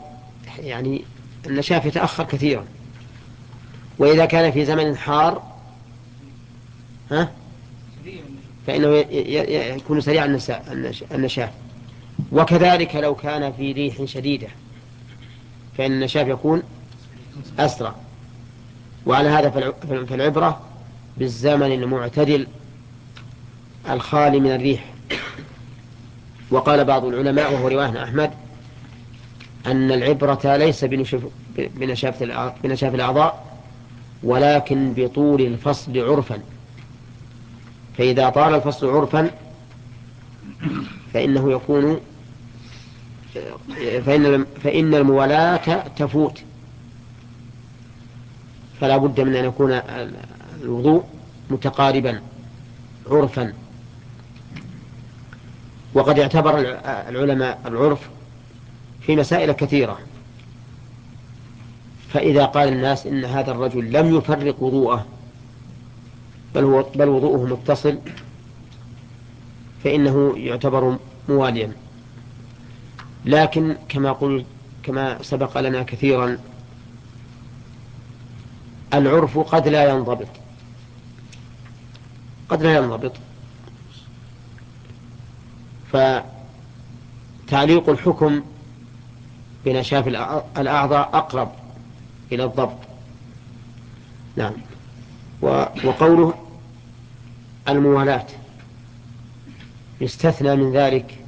يعني النشاف يتأخر كثيرا. وإذا كان في زمن حار ها؟ فإنه يكون سريع النشاف. وكذلك لو كان في ريح شديدة فإن النشاف يكون أسرع. وعلى هذا فالعبرة بالزمن المعتدل الخالي من الريح. وقال بعض العلماء وهو عن أحمد أن العبرة ليس بنشاف الأعضاء ولكن بطول الفصل عرفا. فإذا طال الفصل عرفا فإنه يكون فإن فإن الموالاة تفوت. فلا بد من أن يكون الوضوء متقاربا عرفا. وقد اعتبر العلماء العرف في مسائل كثيرة. فإذا قال الناس إن هذا الرجل لم يفرق وضوءه بل, بل وضوءه متصل فإنه يعتبر مواليا. لكن كما قلت كما سبق لنا كثيرا العرف قد لا ينضبط. قد لا ينضبط. فتعليق الحكم بنشاف الأع- الأعضاء أقرب إلى الضبط. نعم. وقوله الموالاة. يستثنى من ذلك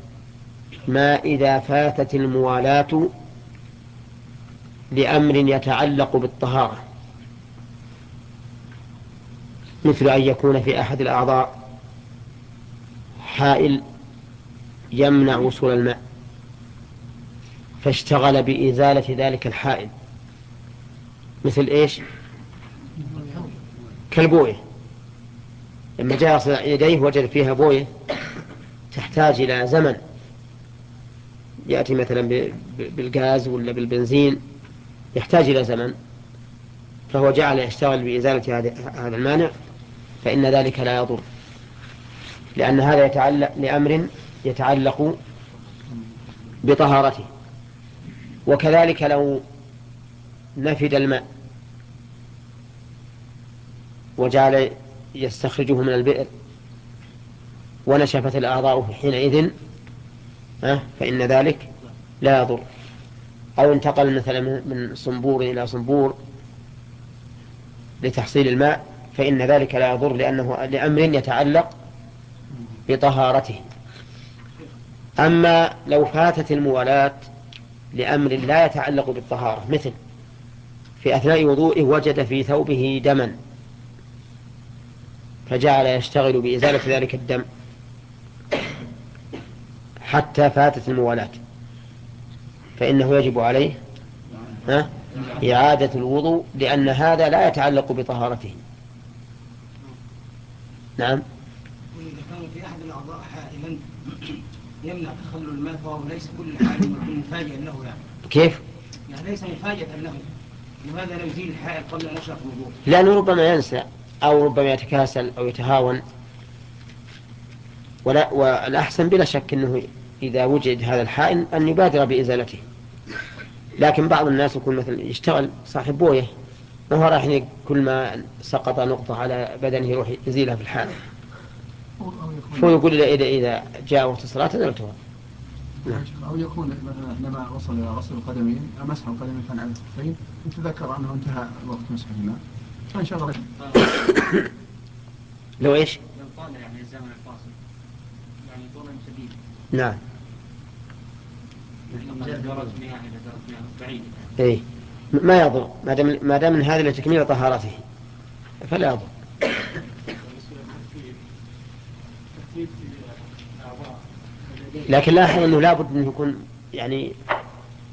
ما إذا فاتت الموالاة لأمر يتعلق بالطهارة. مثل أن يكون في أحد الأعضاء حائل يمنع وصول الماء فاشتغل بإزالة ذلك الحائل. مثل إيش؟ كالبوية. لما جاء يديه وجد فيها بوية تحتاج إلى زمن. يأتي مثلا بالغاز ولا بالبنزين يحتاج إلى زمن فهو جعل يشتغل بإزالة هذا المانع فإن ذلك لا يضر. لأن هذا يتعلق لأمر يتعلق بطهارته. وكذلك لو نفد الماء وجعل يستخرجه من البئر ونشفت الأعضاء حينئذ فإن ذلك لا يضر. أو انتقل مثلا من- صنبور إلى صنبور لتحصيل الماء فإن ذلك لا يضر لأنه لأمر يتعلق بطهارته. أما لو فاتت الموالاة لأمر لا يتعلق بالطهارة مثل في أثناء وضوئه وجد في ثوبه دما فجعل يشتغل بإزالة ذلك الدم. حتى فاتت الموالاة. فإنه يجب عليه ها إعادة الوضوء لأن هذا لا يتعلق بطهارته. نعم. وإذا كان في أحد الأعضاء حائلا يمنع تخلل الماء فهو ليس كل حال يكون مفاجئا له يعني. كيف؟ يعني ليس مفاجئا له. لماذا لا يزيل الحائل قبل أن يشرب الوضوء؟ لأنه ربما ينسى أو ربما يتكاسل أو يتهاون. ولا والأحسن بلا شك أنه إذا وجد هذا الحائل أن يبادر بإزالته. لكن بعض الناس يكون مثلا يشتغل صاحب بويه ما هو راح كل ما سقط نقطة على بدنه يروح يزيلها في الحال أو هو يقول إذا إذا, إذا جاء وقت الصلاة أزلتها أو يكون مثلا لما وصل إلى غسل القدمين مسح القدمين كان على الكفين يتذكر أنه انتهى وقت مسحهما فانشغل لو إيش؟ لو طال يعني الزمن الفاصل يعني طولا شديدا نعم من درجة مياه إلى درجة مياه بعيدة إيه. ما يضر. ما دام ما دام من هذا لتكميل طهارته. فلا يضر. لكن لاحظ أنه لابد انه يكون يعني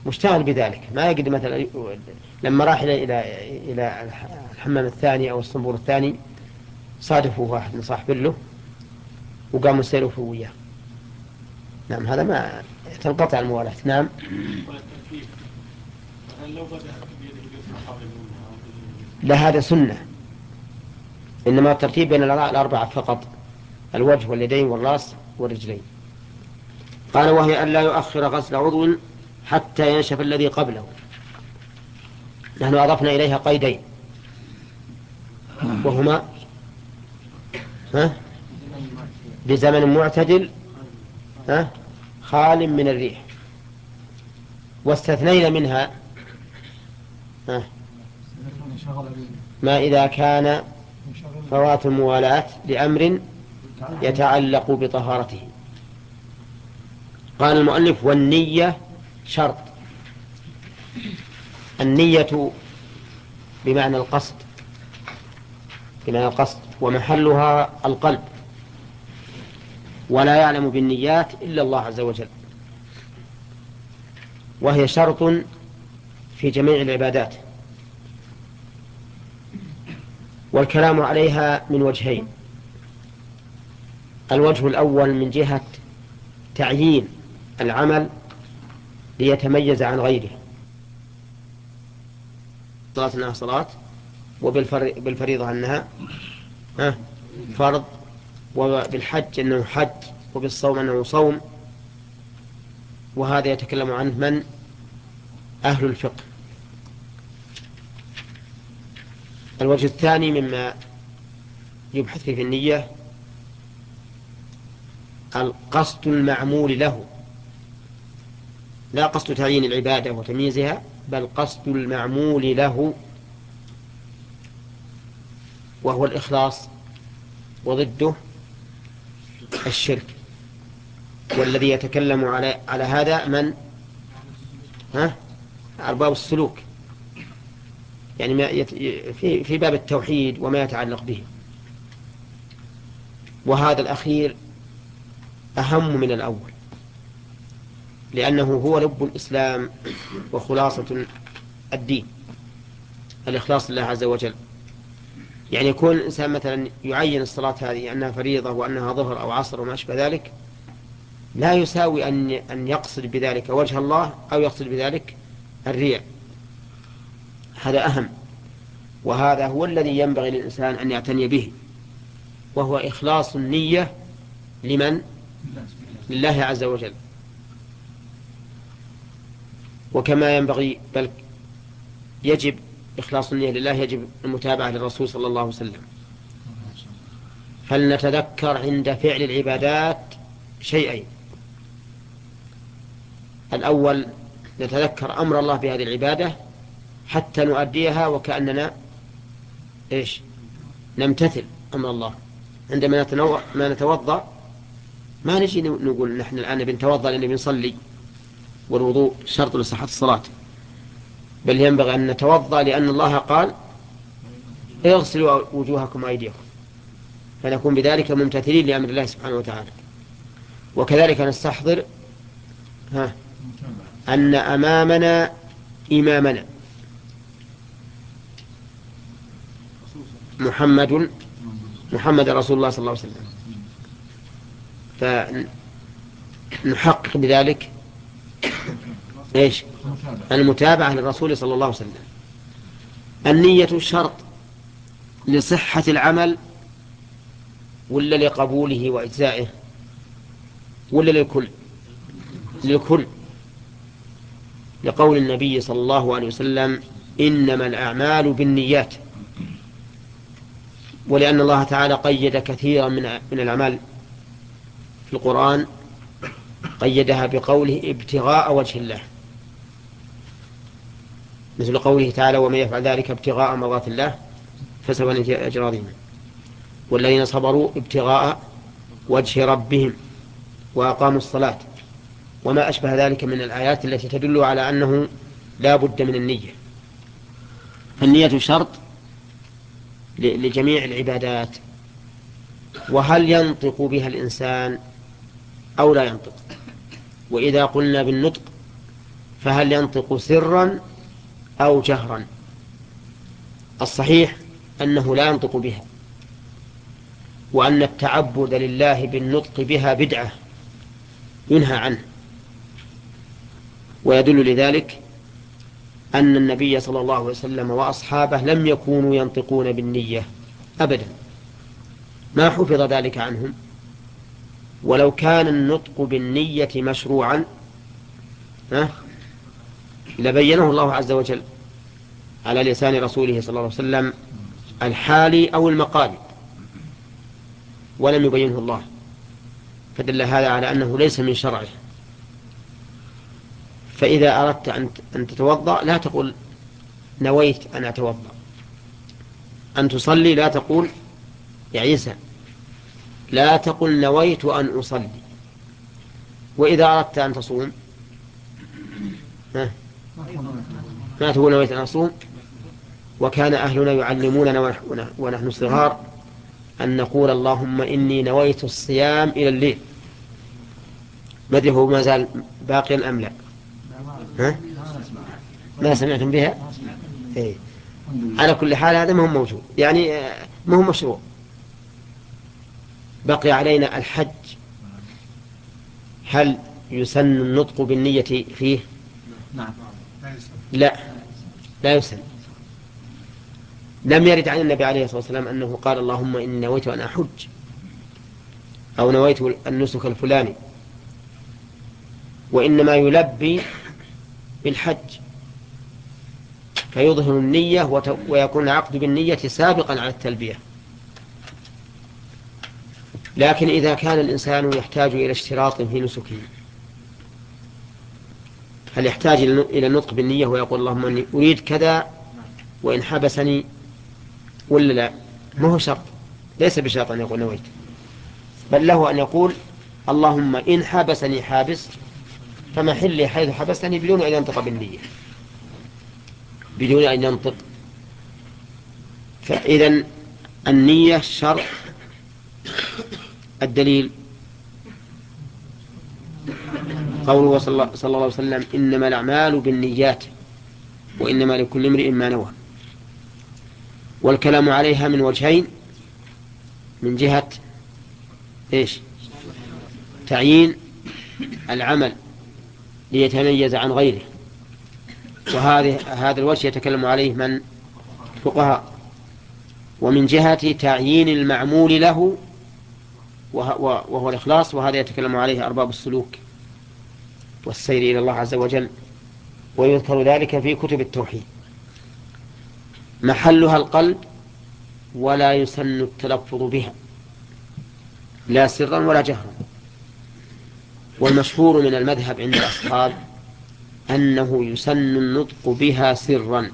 مشتغل بذلك. ما يقدر مثلا لما راح إلى إلى إلى الح- الحمام الثاني أو الصنبور الثاني صادفه واحد من صاحب له وقام يستلفه وياه. نعم هذا ما تنقطع الموالاة نعم. لا هذا سنة. إنما الترتيب بين الأعضاء الأربعة فقط. الوجه واليدين والرأس والرجلين. قال وهي أن لا يؤخر غسل عضو حتى ينشف الذي قبله. نحن أضفنا إليها قيدين. وهما ها؟ بزمن معتدل ها؟ خال من الريح. واستثنينا منها. ما إذا كان فوات الموالاة لأمر يتعلق بطهارته. قال المؤلف والنية شرط. النية بمعنى القصد بمعنى القصد ومحلها القلب. ولا يعلم بالنيات إلا الله عز وجل. وهي شرط في جميع العبادات. والكلام عليها من وجهين. الوجه الأول من جهة تعيين العمل ليتميز عن غيره. صلاة أنها صلاة وبالفريضة أنها فرض وبالحج أنه حج وبالصوم أنه صوم. وهذا يتكلم عنه من؟ أهل الفقه. الوجه الثاني مما يبحث في النية القصد المعمول له. لا قصد تعيين العبادة وتمييزها بل قصد المعمول له. وهو الإخلاص وضده الشرك والذي يتكلم على على هذا من؟ ها؟ أرباب السلوك. يعني ما يت... في في باب التوحيد وما يتعلق به. وهذا الأخير أهم من الأول. لأنه هو لب الإسلام وخلاصة الدين. الإخلاص لله عز وجل. يعني يكون الإنسان مثلا يعين الصلاة هذه أنها فريضة وأنها ظهر أو عصر وما أشبه ذلك لا يساوي أن أن يقصد بذلك وجه الله أو يقصد بذلك الرياء هذا أهم. وهذا هو الذي ينبغي للإنسان أن يعتني به وهو إخلاص النية لمن؟ لله عز وجل. وكما ينبغي بل يجب إخلاص النية لله يجب المتابعة للرسول صلى الله عليه وسلم. فلنتذكر عند فعل العبادات شيئين. الأول نتذكر أمر الله بهذه العبادة حتى نؤديها وكأننا إيش؟ نمتثل أمر الله. عندما ما نتوضأ ما نجي نقول نحن الآن بنتوضأ لأن بنصلي والوضوء شرط لصحة الصلاة. بل ينبغي أن نتوضأ لأن الله قال اغسلوا وجوهكم وأيديكم. فنكون بذلك ممتثلين لأمر الله سبحانه وتعالى. وكذلك نستحضر ها أن أمامنا إمامنا محمد محمد رسول الله صلى الله عليه وسلم. فنحقق بذلك إيش؟ المتابعة. للرسول صلى الله عليه وسلم. النية شرط لصحة العمل ولا لقبوله وإجزائه ولا للكل؟ للكل. لقول النبي صلى الله عليه وسلم إنما الأعمال بالنيات. ولأن الله تعالى قيد كثيرا من من الأعمال في القرآن قيدها بقوله ابتغاء وجه الله. مثل قوله تعالى ومن يفعل ذلك ابتغاء مرضات الله فسوف نجزي أجر عظيما والذين صبروا ابتغاء وجه ربهم وأقاموا الصلاة. وما أشبه ذلك من الآيات التي تدل على أنه لا بد من النية. فالنية شرط لجميع العبادات. وهل ينطق بها الإنسان أو لا ينطق؟ وإذا قلنا بالنطق فهل ينطق سرا أو جهرا. الصحيح أنه لا ينطق بها وأن التعبد لله بالنطق بها بدعة ينهى عنه. ويدل لذلك أن النبي صلى الله عليه وسلم وأصحابه لم يكونوا ينطقون بالنية أبدا. ما حفظ ذلك عنهم؟ ولو كان النطق بالنية مشروعا لبينه الله عز وجل على لسان رسوله صلى الله عليه وسلم الحالي أو المقالي ولم يبينه الله فدل هذا على أنه ليس من شرعه. فإذا أردت أن تتوضأ لا تقول نويت أن أتوضأ. أن تصلي لا تقول يا عيسى لا تقل نويت أن أصلي. وإذا أردت أن تصوم ها ما تقول نويت أن أصوم وكان أهلنا يعلموننا ونحن- صغار أن نقول اللهم إني نويت الصيام إلى الليل. ما أدري هو ما زال باقيا أم لا. ها؟ ما سمعتم بها؟ إيه. على كل حال هذا ما هو موجود. يعني آه، ما هو مشروع. بقي علينا الحج. هل يسن النطق بالنية فيه؟ نعم. لا. لا يسن لم يرد عن النبي عليه الصلاة والسلام أنه قال اللهم إني نويت أن أحج. أو نويت النسك الفلاني. وإنما يلبي بالحج. فيظهر النية ويكون العقد بالنية سابقا على التلبية. لكن إذا كان الإنسان يحتاج إلى اشتراط في نسكه هل يحتاج إلى- النطق بالنية ويقول اللهم إني أريد كذا وإن حبسني ولا لا؟ ما هو شرط ليس بشرط أن يقول نويت بل له أن يقول اللهم إن حبسني حابس فمحلي حيث حبستني بدون أن ينطق بالنية. بدون أن ينطق. فإذا النية شرط. الدليل قوله صلى الله عليه وسلم إنما الأعمال بالنيات وإنما لكل امرئ ما نوى. والكلام عليها من وجهين من جهة إيش؟ تعيين العمل ليتميز عن غيره. وهذه هذا الوجه يتكلم عليه من؟ فقهاء. ومن جهة تعيين المعمول له وه- وهو الإخلاص وهذا يتكلم عليه أرباب السلوك. والسير إلى الله عز وجل ويذكر ذلك في كتب التوحيد. محلها القلب ولا يسن التلفظ بها لا سرا ولا جهرا. والمشهور من المذهب عند الأصحاب أنه يسن النطق بها سرا.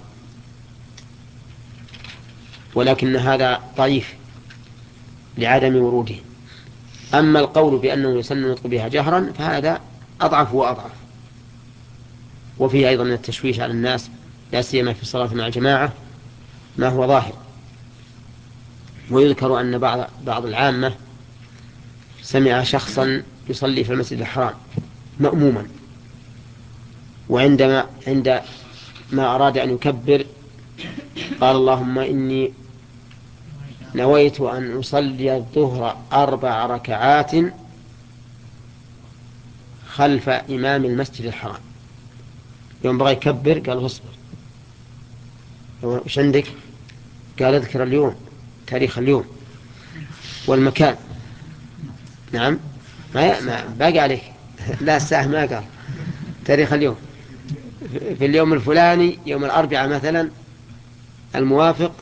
ولكن هذا ضعيف لعدم وروده. أما القول بأنه يسن النطق بها جهرا فهذا أضعف وأضعف. وفيه أيضا من التشويش على الناس لا سيما في الصلاة مع الجماعة ما هو ظاهر. ويذكر أن بعض بعض العامة سمع شخصا يصلي في المسجد الحرام مأموما. وعندما عند ما أراد أن يكبر قال اللهم إني نويت أن أصلي الظهر أربع ركعات خلف إمام المسجد الحرام. يوم بغى يكبر قال اصبر وش عندك؟ قال أذكر اليوم تاريخ اليوم والمكان. نعم. ما, ما باقي عليك. لا الساعة ما قال. تاريخ اليوم. في اليوم الفلاني يوم الأربعاء مثلا الموافق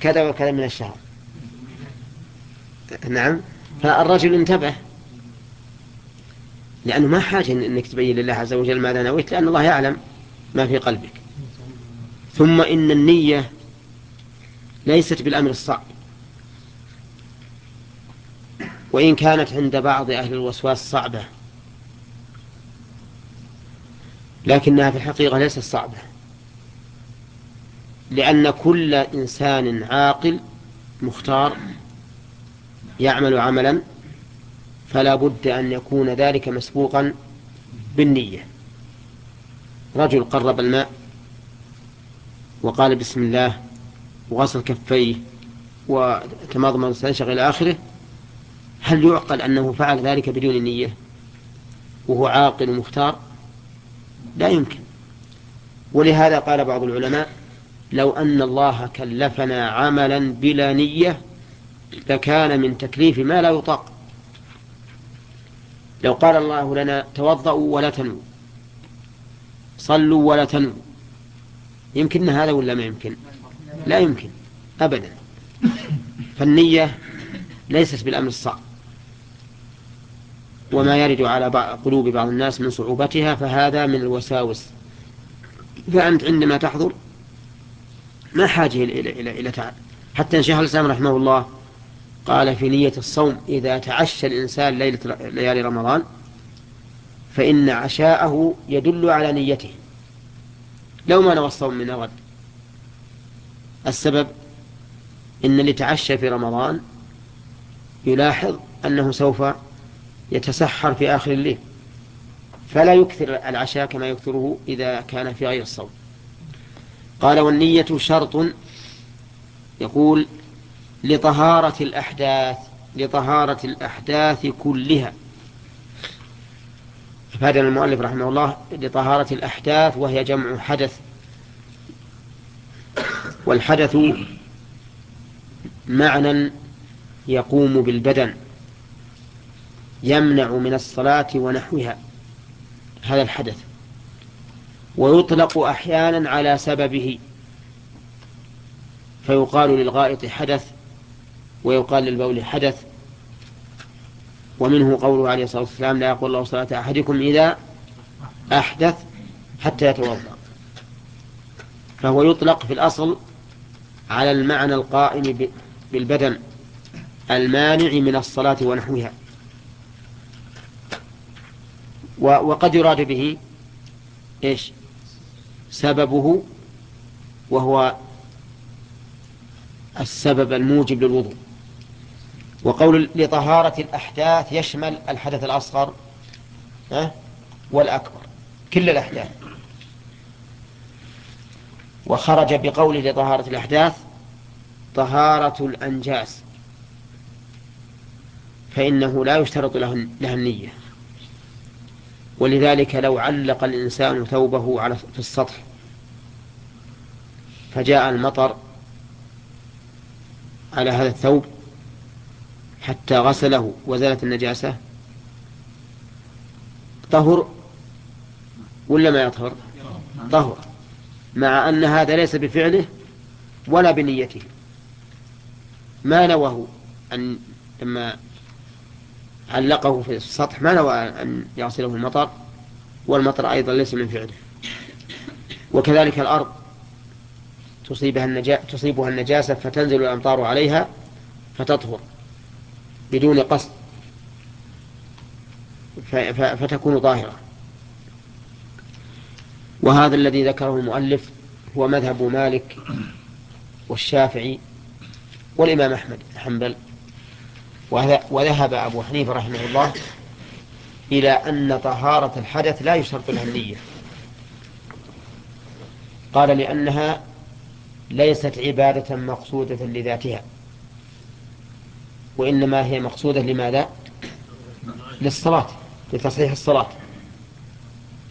كذا وكذا من الشهر. نعم. فالرجل انتبه. لأنه ما حاجة أنك تبين لله عز وجل ماذا نويت لأن الله يعلم ما في قلبك. ثم إن النية ليست بالأمر الصعب. وإن كانت عند بعض أهل الوسواس صعبة لكنها في الحقيقة ليست صعبة. لأن كل إنسان عاقل مختار يعمل عملا فلا بد أن يكون ذلك مسبوقا بالنية. رجل قرب الماء وقال بسم الله وغسل كفيه وتمضمض واستنشق إلى آخره هل يعقل أنه فعل ذلك بدون نية وهو عاقل مختار؟ لا يمكن. ولهذا قال بعض العلماء لو أن الله كلفنا عملا بلا نية لكان من تكليف ما لا يطاق. لو قال الله لنا توضأوا ولا تنووا صلوا ولا تنووا يمكن هذا ولا ما يمكن؟ لا يمكن أبدا. فالنية ليست بالأمر الصعب. وما يرد على قلوب بعض الناس من صعوبتها فهذا من الوساوس. فأنت عندما تحضر ما حاجة إلى إلى, إلى تعب. حتى شيخ الإسلام رحمه الله قال في نية الصوم إذا تعشى الإنسان ليلة ليالي رمضان فإن عشاءه يدل على نيته. لو ما نوى الصوم من الغد السبب إن اللي تعشى في رمضان يلاحظ أنه سوف يتسحر في آخر الليل فلا يكثر العشاء كما يكثره إذا كان في غير الصوم. قال والنية شرط يقول لطهارة الأحداث لطهارة الأحداث كلها. أفادنا المؤلف رحمه الله لطهارة الأحداث وهي جمع حدث. والحدث معنى يقوم بالبدن يمنع من الصلاة ونحوها. هذا الحدث. ويطلق أحيانا على سببه. فيقال للغائط حدث ويقال للبول حدث ومنه قوله عليه الصلاة والسلام لا يقول الله صلاة أحدكم إذا أحدث حتى يتوضأ. فهو يطلق في الأصل على المعنى القائم بالبدن المانع من الصلاة ونحوها. وقد يراد به إيش؟ سببه وهو السبب الموجب للوضوء. وقول لطهارة الأحداث يشمل الحدث الأصغر والأكبر كل الأحداث. وخرج بقوله لطهارة الأحداث طهارة الأنجاس فإنه لا يشترط لها النية. ولذلك لو علق الإنسان ثوبه على في السطح فجاء المطر على هذا الثوب حتى غسله وزالت النجاسة؟ طهر ولا ما يطهر؟ طهر. مع أن هذا ليس بفعله ولا بنيته. ما نواه أن لما علقه في السطح ما نوى أن يغسله المطر؟ والمطر أيضا ليس من فعله. وكذلك الأرض تصيبها. تصيبها النجاسة فتنزل الأمطار عليها فتطهر. بدون قصد. فتكون ظاهرة. وهذا الذي ذكره المؤلف هو مذهب مالك والشافعي والإمام أحمد حنبل. وذهب أبو حنيفة رحمه الله إلى أن طهارة الحدث لا يشترط لها النية. قال لأنها ليست عبادة مقصودة لذاتها. وإنما هي مقصودة لماذا؟ للصلاة لتصحيح الصلاة.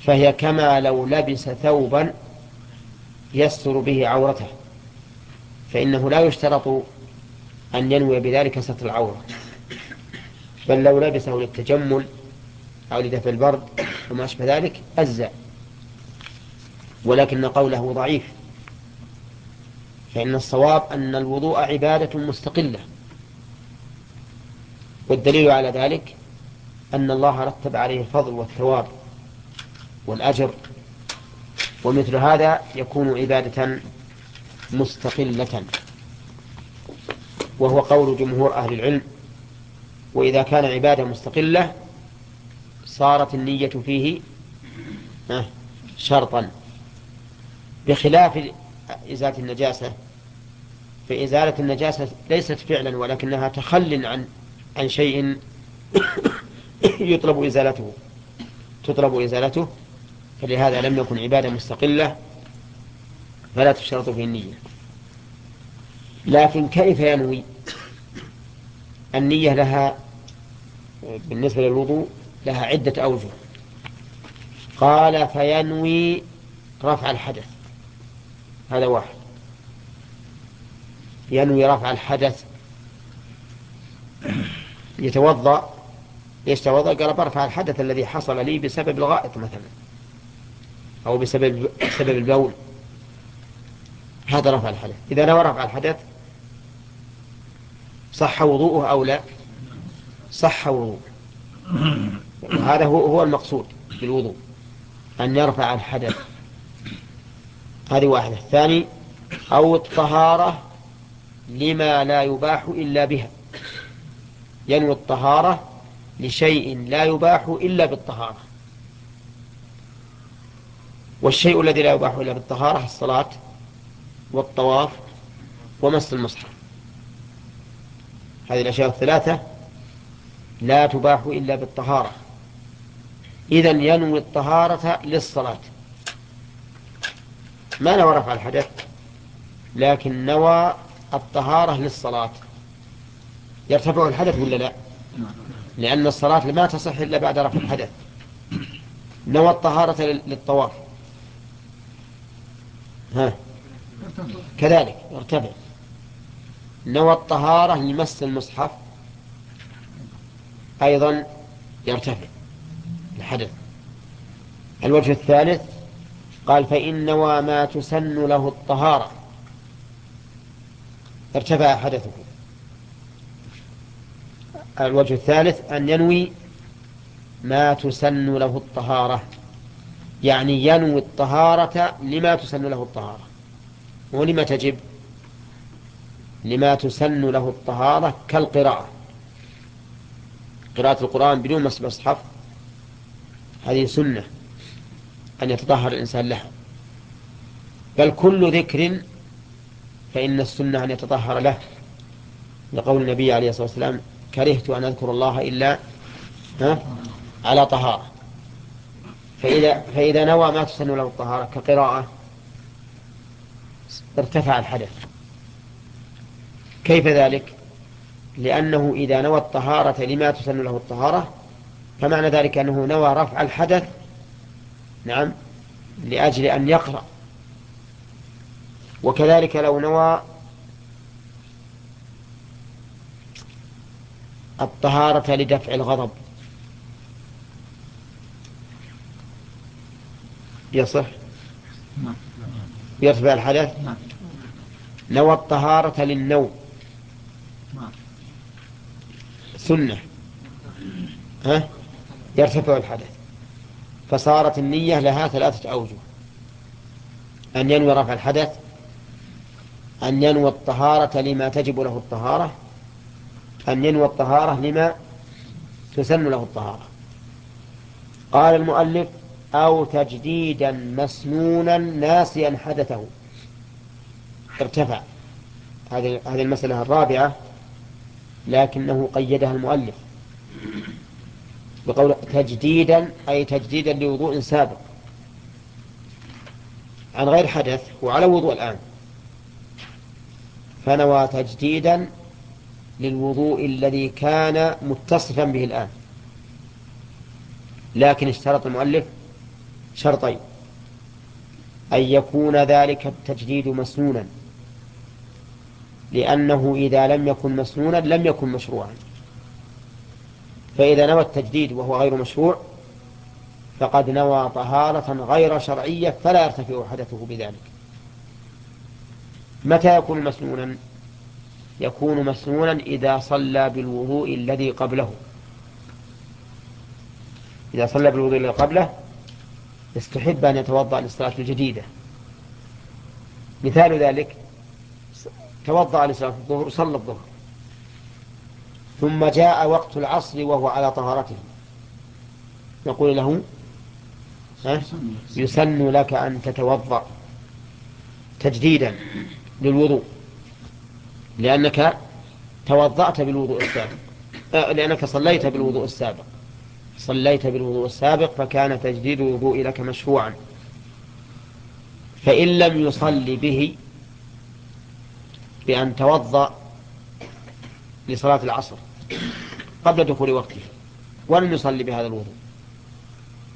فهي كما لو لبس ثوبا يستر به عورته فإنه لا يشترط أن ينوي بذلك ستر العورة. بل لو لبسه للتجمل أو لدفع البرد وما أشبه ذلك أجزأ. ولكن قوله ضعيف فإن الصواب أن الوضوء عبادة مستقلة. والدليل على ذلك أن الله رتب عليه الفضل والثواب والأجر ومثل هذا يكون عبادة مستقلة وهو قول جمهور أهل العلم وإذا كان عبادة مستقلة صارت النية فيه شرطا. بخلاف إزالة النجاسة فإزالة النجاسة ليست فعلا ولكنها تخل عن عن شيء يطلب إزالته. تطلب إزالته فلهذا لم يكن عبادة مستقلة فلا تشترط فيه النية. لكن كيف ينوي؟ النية لها بالنسبة للوضوء لها عدة أوجه. قال فينوي رفع الحدث. هذا واحد. ينوي رفع الحدث. يتوضأ يتوضأ قال برفع الحدث الذي حصل لي بسبب الغائط مثلا أو بسبب سبب البول. هذا رفع الحدث. إذا نوى رفع الحدث صح وضوءه أو لا؟ صح وضوءه. وهذا هو, هو المقصود بالوضوء أن يرفع الحدث. هذه واحدة. الثاني أو الطهارة لما لا يباح إلا بها. ينوي الطهارة لشيء لا يباح إلا بالطهارة. والشيء الذي لا يباح إلا بالطهارة الصلاة والطواف ومس المصحف. هذه الأشياء الثلاثة لا تباح إلا بالطهارة. إذا ينوي الطهارة للصلاة. ما نوى رفع الحدث؟ لكن نوى الطهارة للصلاة. يرتفع الحدث ولا لا؟ لأن الصلاة ما تصح إلا بعد رفع الحدث. نوى الطهارة للطواف. ها. كذلك يرتفع نوى الطهارة لمس المصحف. أيضا يرتفع الحدث. الوجه الثالث قال فإن نوى ما تسن له الطهارة. ارتفع حدثه. الوجه الثالث أن ينوي ما تسن له الطهارة. يعني ينوي الطهارة لما تسن له الطهارة. ولما تجب؟ لما تسن له الطهارة كالقراءة. قراءة القرآن بدون مس مصحف هذه سنة أن يتطهر الإنسان لها. بل كل ذكر فإن السنة أن يتطهر له. لقول النبي عليه الصلاة والسلام كرهت أن أذكر الله إلا ها؟ على طهارة. فإذا, فإذا نوى ما تسن له الطهارة كقراءة ارتفع الحدث. كيف ذلك؟ لأنه إذا نوى الطهارة لما تسن له الطهارة فمعنى ذلك أنه نوى رفع الحدث نعم لأجل أن يقرأ. وكذلك لو نوى الطهارة لدفع الغضب. يصح؟ يرفع الحدث نوى الطهارة للنوم. سنة. ها؟ يرتفع الحدث فصارت النية لها ثلاثة أوجه. أن ينوي رفع الحدث أن ينوي الطهارة لما تجب له الطهارة أن ينوي الطهارة لما تسن له الطهارة. قال المؤلف أو تجديدا مسنونا ناسيا حدثه. ارتفع. هذه هذه المسألة الرابعة لكنه قيدها المؤلف. بقول تجديدا أي تجديدا لوضوء سابق. عن غير حدث وعلى وضوء الآن. فنوى تجديدا للوضوء الذي كان متصفا به الآن. لكن اشترط المؤلف شرطين. أن يكون ذلك التجديد مسنونا. لأنه إذا لم يكن مسنونا لم يكن مشروعا. فإذا نوى التجديد وهو غير مشروع فقد نوى طهارة غير شرعية فلا يرتفع حدثه بذلك. متى يكون مسنونا؟ يكون مسنونا إذا صلى بالوضوء الذي قبله. إذا صلى بالوضوء الذي قبله يستحب أن يتوضأ للصلاة الجديدة. مثال ذلك توضأ لصلاة الظهر صلى الظهر. ثم جاء وقت العصر وهو على طهارته. نقول له يسن لك أن تتوضأ تجديدا للوضوء. لأنك توضأت بالوضوء السابق. آه، لأنك صليت بالوضوء السابق. صليت بالوضوء السابق فكان تجديد الوضوء لك مشروعا. فإن لم يصلي به بأن توضأ لصلاة العصر قبل دخول وقته ولم يصلي بهذا الوضوء.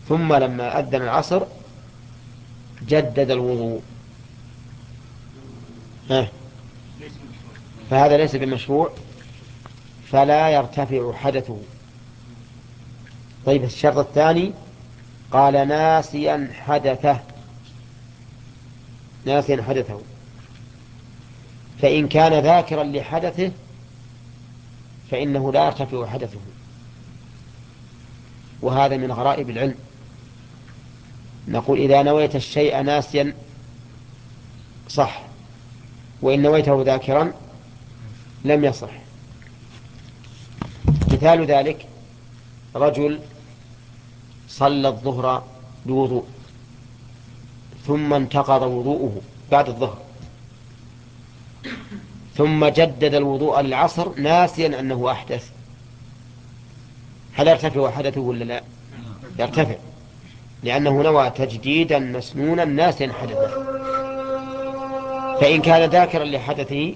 ثم لما أذن العصر جدد الوضوء. ها فهذا ليس بمشروع فلا يرتفع حدثه. طيب الشرط الثاني قال ناسيا حدثه. ناسيا حدثه. فإن كان ذاكرا لحدثه فإنه لا يرتفع حدثه. وهذا من غرائب العلم. نقول إذا نويت الشيء ناسيا صح. وإن نويته ذاكرا لم يصح. مثال ذلك رجل صلى الظهر بوضوء ثم انتقض وضوءه بعد الظهر ثم جدد الوضوء للعصر ناسيا أنه أحدث. هل يرتفع حدثه ولا لا؟ يرتفع لأنه نوى تجديدا مسنونا ناسيا حدثه. فإن كان ذاكرا لحدثه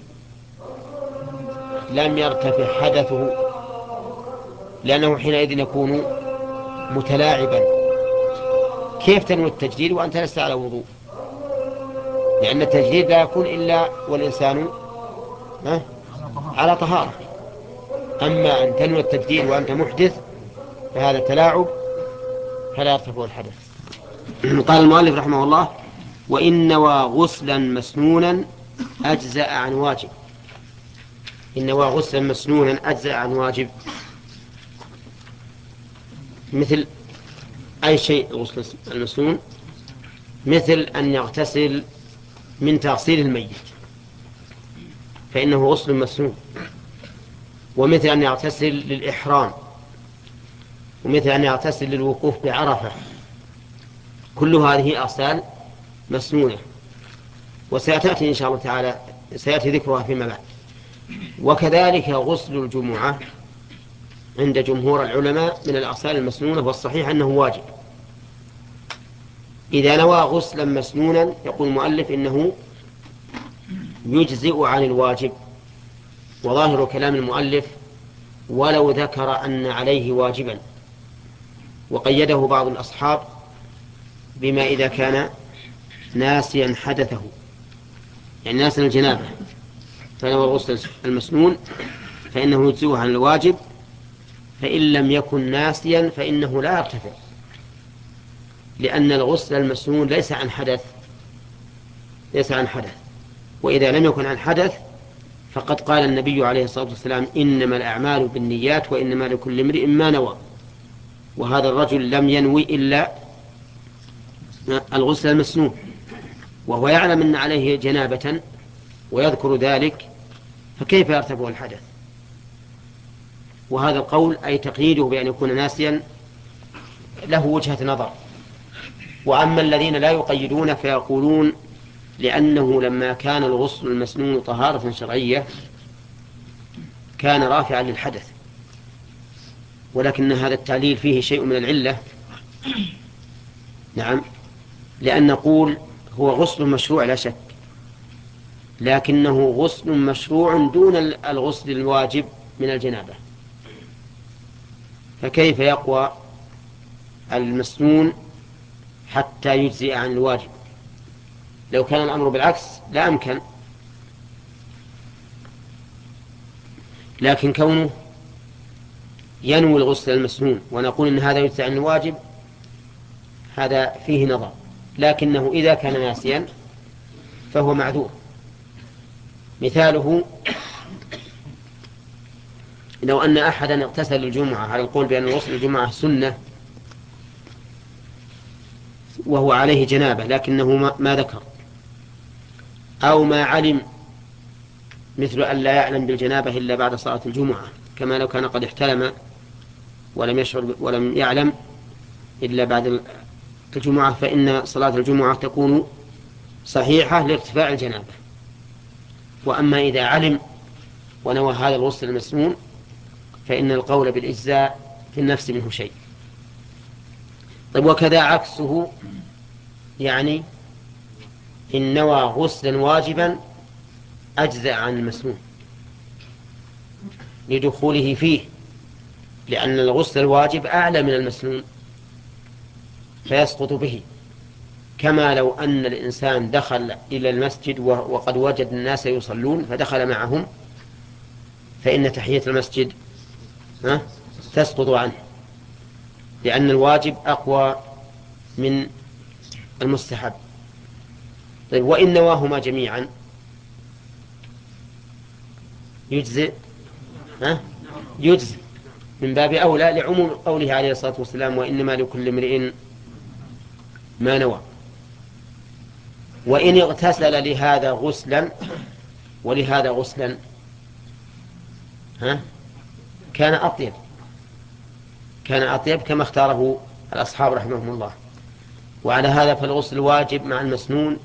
لم يرتفع حدثه لأنه حينئذ يكون متلاعبا. كيف تنوي التجديد وأنت لست على وضوء؟ لأن التجديد لا يكون إلا والإنسان على طهارة. أما أن تنوي التجديد وأنت محدث فهذا تلاعب فلا يرتفع الحدث. قال المؤلف رحمه الله وإن نوى غسلا مسنونا أجزأ عن واجب. إن غسلا مسنونا أجزأ عن واجب. مثل أي شيء غسل المسنون؟ مثل أن يغتسل من تغسيل الميت فإنه غسل مسنون. ومثل أن يغتسل للإحرام ومثل أن يغتسل للوقوف بعرفة. كل هذه أغسال مسنونة. وسيأتي إن شاء الله تعالى سيأتي ذكرها فيما بعد. وكذلك غسل الجمعة عند جمهور العلماء من الأغسال المسنونة والصحيح أنه واجب. إذا نوى غسلا مسنونا يقول المؤلف إنه يجزئ عن الواجب. وظاهر كلام المؤلف ولو ذكر أن عليه واجبا. وقيده بعض الأصحاب بما إذا كان ناسيا حدثه. يعني ناسيا الجنابة. فنوى الغسل المسنون فإنه يجزئه عن الواجب. فإن لم يكن ناسيا فإنه لا يرتفع لأن الغسل المسنون ليس عن حدث ليس عن حدث. وإذا لم يكن عن حدث فقد قال النبي عليه الصلاة والسلام إنما الأعمال بالنيات وإنما لكل امرئ ما نوى. وهذا الرجل لم ينوي إلا الغسل المسنون. وهو يعلم أن عليه جنابة ويذكر ذلك فكيف يرتفع الحدث؟ وهذا القول أي تقييده بأن يكون ناسيا له وجهة نظر. وأما الذين لا يقيدون فيقولون لأنه لما كان الغسل المسنون طهارة شرعية كان رافعا للحدث ولكن هذا التعليل فيه شيء من العلة. نعم لأن نقول هو غسل مشروع لا شك. لكنه غسل مشروع دون الغسل الواجب من الجنابة. فكيف يقوى المسنون حتى يجزئ عن الواجب؟ لو كان الأمر بالعكس لا أمكن. لكن كونه ينوي الغسل المسنون ونقول إن هذا يجزئ عن الواجب هذا فيه نظر. لكنه إذا كان ناسيا فهو معذور. مثاله لو أن أحدا اغتسل الجمعة على القول بأن الغسل الجمعة سنة وهو عليه جنابة لكنه ما ذكر. أو ما علم مثل أن لا يعلم بالجنابة إلا بعد صلاة الجمعة كما لو كان قد احتلم ولم يشعر ولم يعلم إلا بعد الجمعة فإن صلاة الجمعة تكون صحيحة لارتفاع الجنابة. وأما إذا علم ونوى هذا الغسل المسنون فإن القول بالإجزاء في النفس منه شيء. طيب وكذا عكسه يعني إن نوى غسلا واجبا أجزأ عن المسنون لدخوله فيه لأن الغسل الواجب أعلى من المسنون فيسقط به. كما لو أن الإنسان دخل إلى المسجد وقد وجد الناس يصلون فدخل معهم فإن تحية المسجد تسقط عنه لأن الواجب أقوى من المستحب طيب وإن نواهما جميعا يجزئ ها؟ يجزئ من باب أولى لعموم قوله عليه الصلاة والسلام وإنما لكل امرئ ما نوى وإن اغتسل لهذا غسلا ولهذا غسلا ها؟ كان أطيب. كان أطيب كما اختاره الأصحاب رحمهم الله. وعلى هذا فالغسل الواجب مع المسنون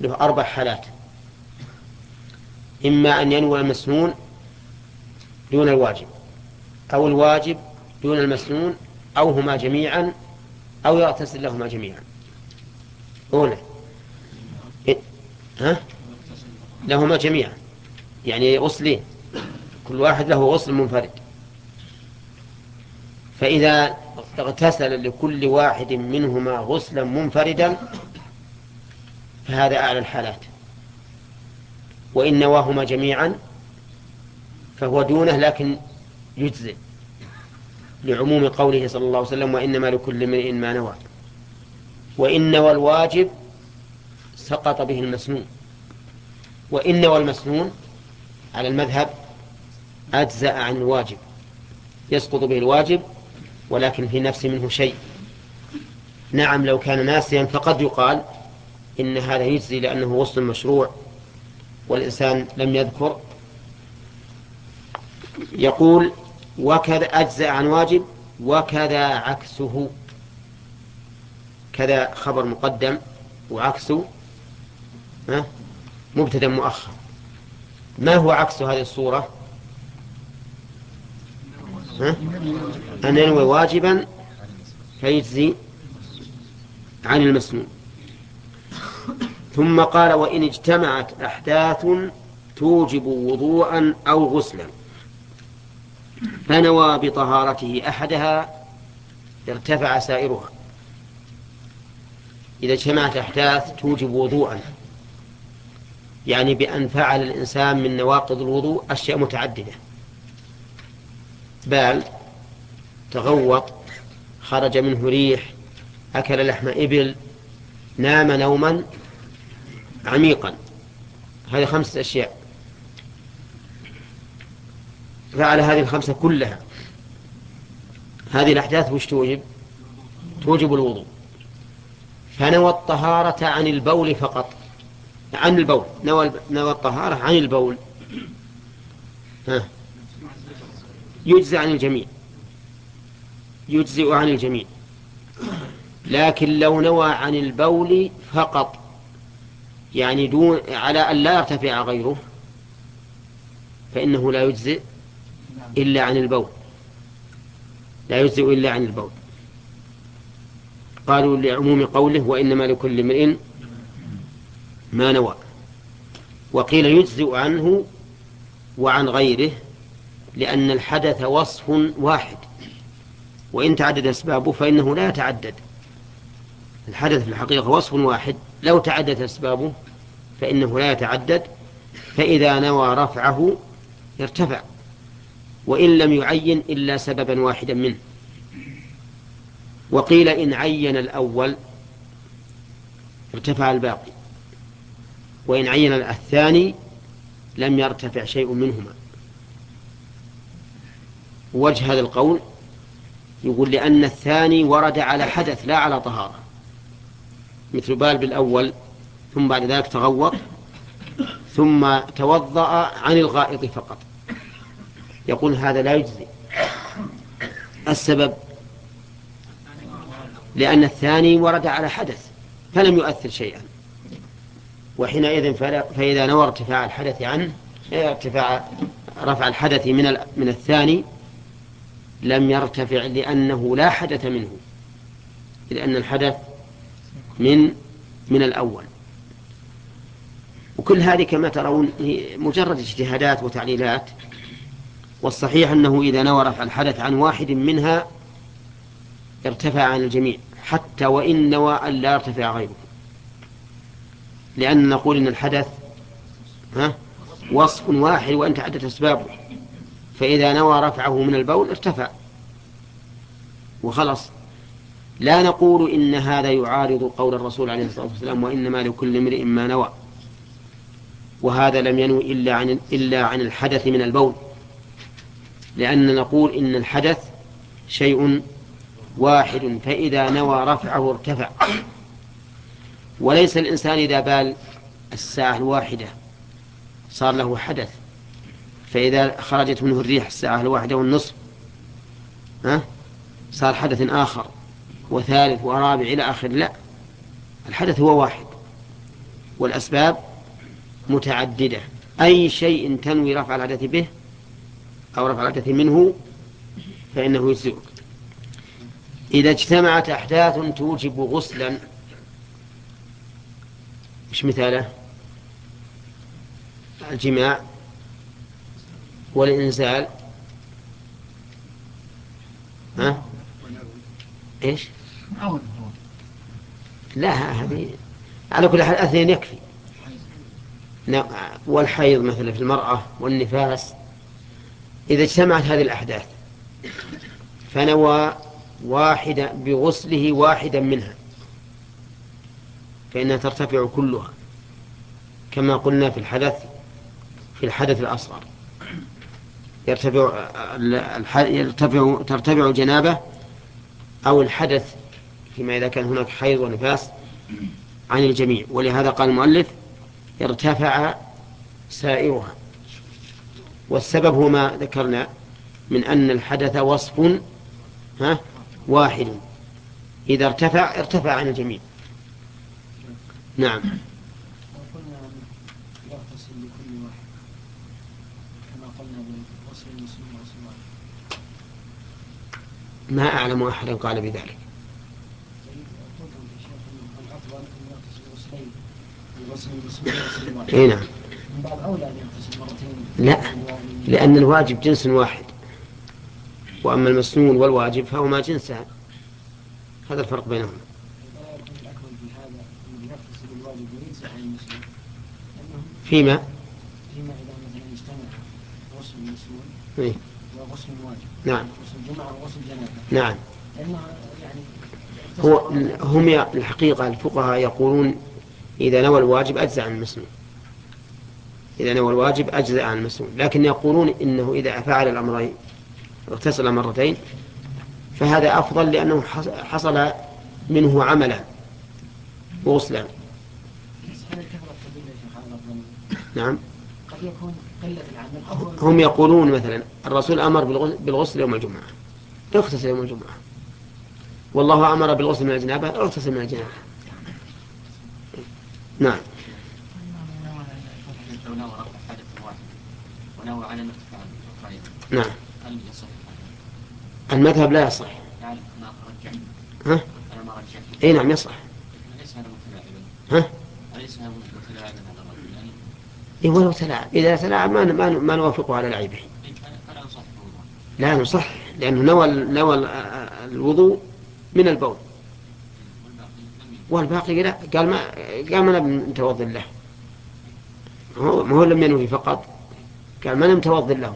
له أربع حالات. إما أن ينوي المسنون دون الواجب أو الواجب دون المسنون أو هما جميعا أو يغتسل لهما جميعا. أولى ها؟ لهما جميعا. يعني غسلين. كل واحد له غسل منفرد. فإذا اغتسل لكل واحد منهما غسلا منفردا فهذا أعلى الحالات. وإن نواهما جميعا فهو دونه لكن يجزئ لعموم قوله صلى الله عليه وسلم وإنما لكل امرئ ما نوى. وإن نوى الواجب سقط به المسنون. وإن نوى المسنون على المذهب أجزأ عن الواجب يسقط به الواجب ولكن في نفس منه شيء. نعم لو كان ناسيا فقد يقال إن هذا يجزي لأنه غسل مشروع والإنسان لم يذكر. يقول وكذا أجزأ عن واجب وكذا عكسه. كذا خبر مقدم وعكسه مبتدا مؤخر. ما هو عكس هذه الصورة؟ أن ينوي واجبا فيجزي عن المسنون. ثم قال وإن اجتمعت أحداث توجب وضوءا أو غسلا. فنوى بطهارته أحدها ارتفع سائرها. إذا اجتمعت أحداث توجب وضوءا. يعني بأن فعل الإنسان من نواقض الوضوء أشياء متعددة. بال تغوط خرج منه ريح أكل لحم إبل نام نوما عميقا. هذه خمسة أشياء. فعل هذه الخمسة كلها. هذه الأحداث وش توجب؟ توجب الوضوء. فنوى الطهارة عن البول فقط. عن البول. نوى نوى الطهارة عن البول. ها. يجزي عن الجميع. يجزئ عن الجميع. لكن لو نوى عن البول فقط يعني دون على أن لا يرتفع غيره فإنه لا يجزئ إلا عن البول. لا يجزئ إلا عن البول. قالوا لعموم قوله وإنما لكل امرئ ما نوى. وقيل يجزئ عنه وعن غيره لأن الحدث وصف واحد. وإن تعدد أسبابه فإنه لا يتعدد. الحدث في الحقيقة وصف واحد. لو تعدد أسبابه فإنه لا يتعدد. فإذا نوى رفعه ارتفع وإن لم يعين إلا سببا واحدا منه. وقيل إن عين الأول ارتفع الباقي. وإن عين الثاني لم يرتفع شيء منهما. وجه هذا القول يقول لأن الثاني ورد على حدث لا على طهارة مثل بال بالأول ثم بعد ذلك تغوط ثم توضأ عن الغائط فقط. يقول هذا لا يجزي. السبب لأن الثاني ورد على حدث فلم يؤثر شيئا. وحينئذ فإذا نوى ارتفاع الحدث عنه ارتفاع رفع الحدث من من الثاني لم يرتفع لأنه لا حدث منه لأن الحدث من من الأول. وكل هذه كما ترون مجرد اجتهادات وتعليلات والصحيح أنه إذا نوى رفع الحدث عن واحد منها ارتفع عن الجميع حتى وإن نوى أن لا يرتفع غيره. لأن نقول إن الحدث ها وصف واحد وأن تعدت أسبابه. فإذا نوى رفعه من البول ارتفع. وخلص لا نقول إن هذا يعارض قول الرسول عليه الصلاة والسلام وإنما لكل امرئ ما نوى. وهذا لم ينوي إلا عن إلا عن الحدث من البول. لأن نقول إن الحدث شيء واحد فإذا نوى رفعه ارتفع. وليس الإنسان إذا بال الساعة الواحدة صار له حدث فإذا خرجت منه الريح الساعة الواحدة والنصف ها؟ صار حدث آخر وثالث ورابع إلى آخر لا الحدث هو واحد والأسباب متعددة. أي شيء تنوي رفع الحدث به أو رفع الحدث منه فإنه يجزئك. إذا اجتمعت أحداث توجب غسلا مش مثاله؟ الجماع والإنزال. ها؟ أول لا هذه على كل حال أثنين يكفي. نعم، والحيض مثلا في المرأة والنفاس. إذا اجتمعت هذه الأحداث فنوى واحدة بغسله واحدا منها. فإنها ترتفع كلها كما قلنا في الحدث في الحدث الأصغر. يرتفع يرتفع ترتفع الجنابة أو الحدث فيما إذا كان هناك حيض ونفاس عن الجميع. ولهذا قال المؤلف ارتفع سائرها. والسبب هو ما ذكرنا من أن الحدث وصف ها واحد. إذا ارتفع ارتفع عن الجميع. نعم. وقلنا يغتسل لكل واحد كما قلنا بغسل المسلم وغسل ما أعلم أحدا قال بذلك. طيب اي نعم. لا لأن الواجب جنس واحد. وأما المسنون والواجب فهما جنسان. هذا الفرق بينهما لا يكون الاكمل في هذا انه يغتسل الواجب وينسى عن المسلم لأنه فيما؟ فيما إذا مثلا اجتمع غسل المسلم إيه. وغسل الواجب نعم. غسل جمعة وغسل جنابه نعم. لأنه يعني هو هم الحقيقة الفقهاء يقولون إذا نوى الواجب أجزأ عن المسنون إذا نوى الواجب أجزأ عن المسنون لكن يقولون إنه إذا فعل الأمرين اغتسل مرتين فهذا أفضل لأنه حص- حصل منه عملا وغسلا بس هل الكثره تدل يا شيخ على الافضل نعم. قد يكون قلة العمل هم يقولون مثلا الرسول أمر بالغ- بالغسل يوم الجمعة. اغتسل يوم الجمعة. والله أمر بالغسل من الجنابة اغتسل من الجنابة. نعم. نعم. المذهب لا يصح. يعني ها؟ أنا ما رجعت اي نعم يصح. ها أليس هذا متلاعبا هذا الرجل يعني إيه ولو تلاعب إذا تلاعب ما ما, ما نوافقه على لعبه. لا نصح لأنه نوى نوى ال- الوضوء من البول. والباقي لا. قال ما قال ما نتوضا له. ما هو لم ينوي فقط. قال ما نتوضا له.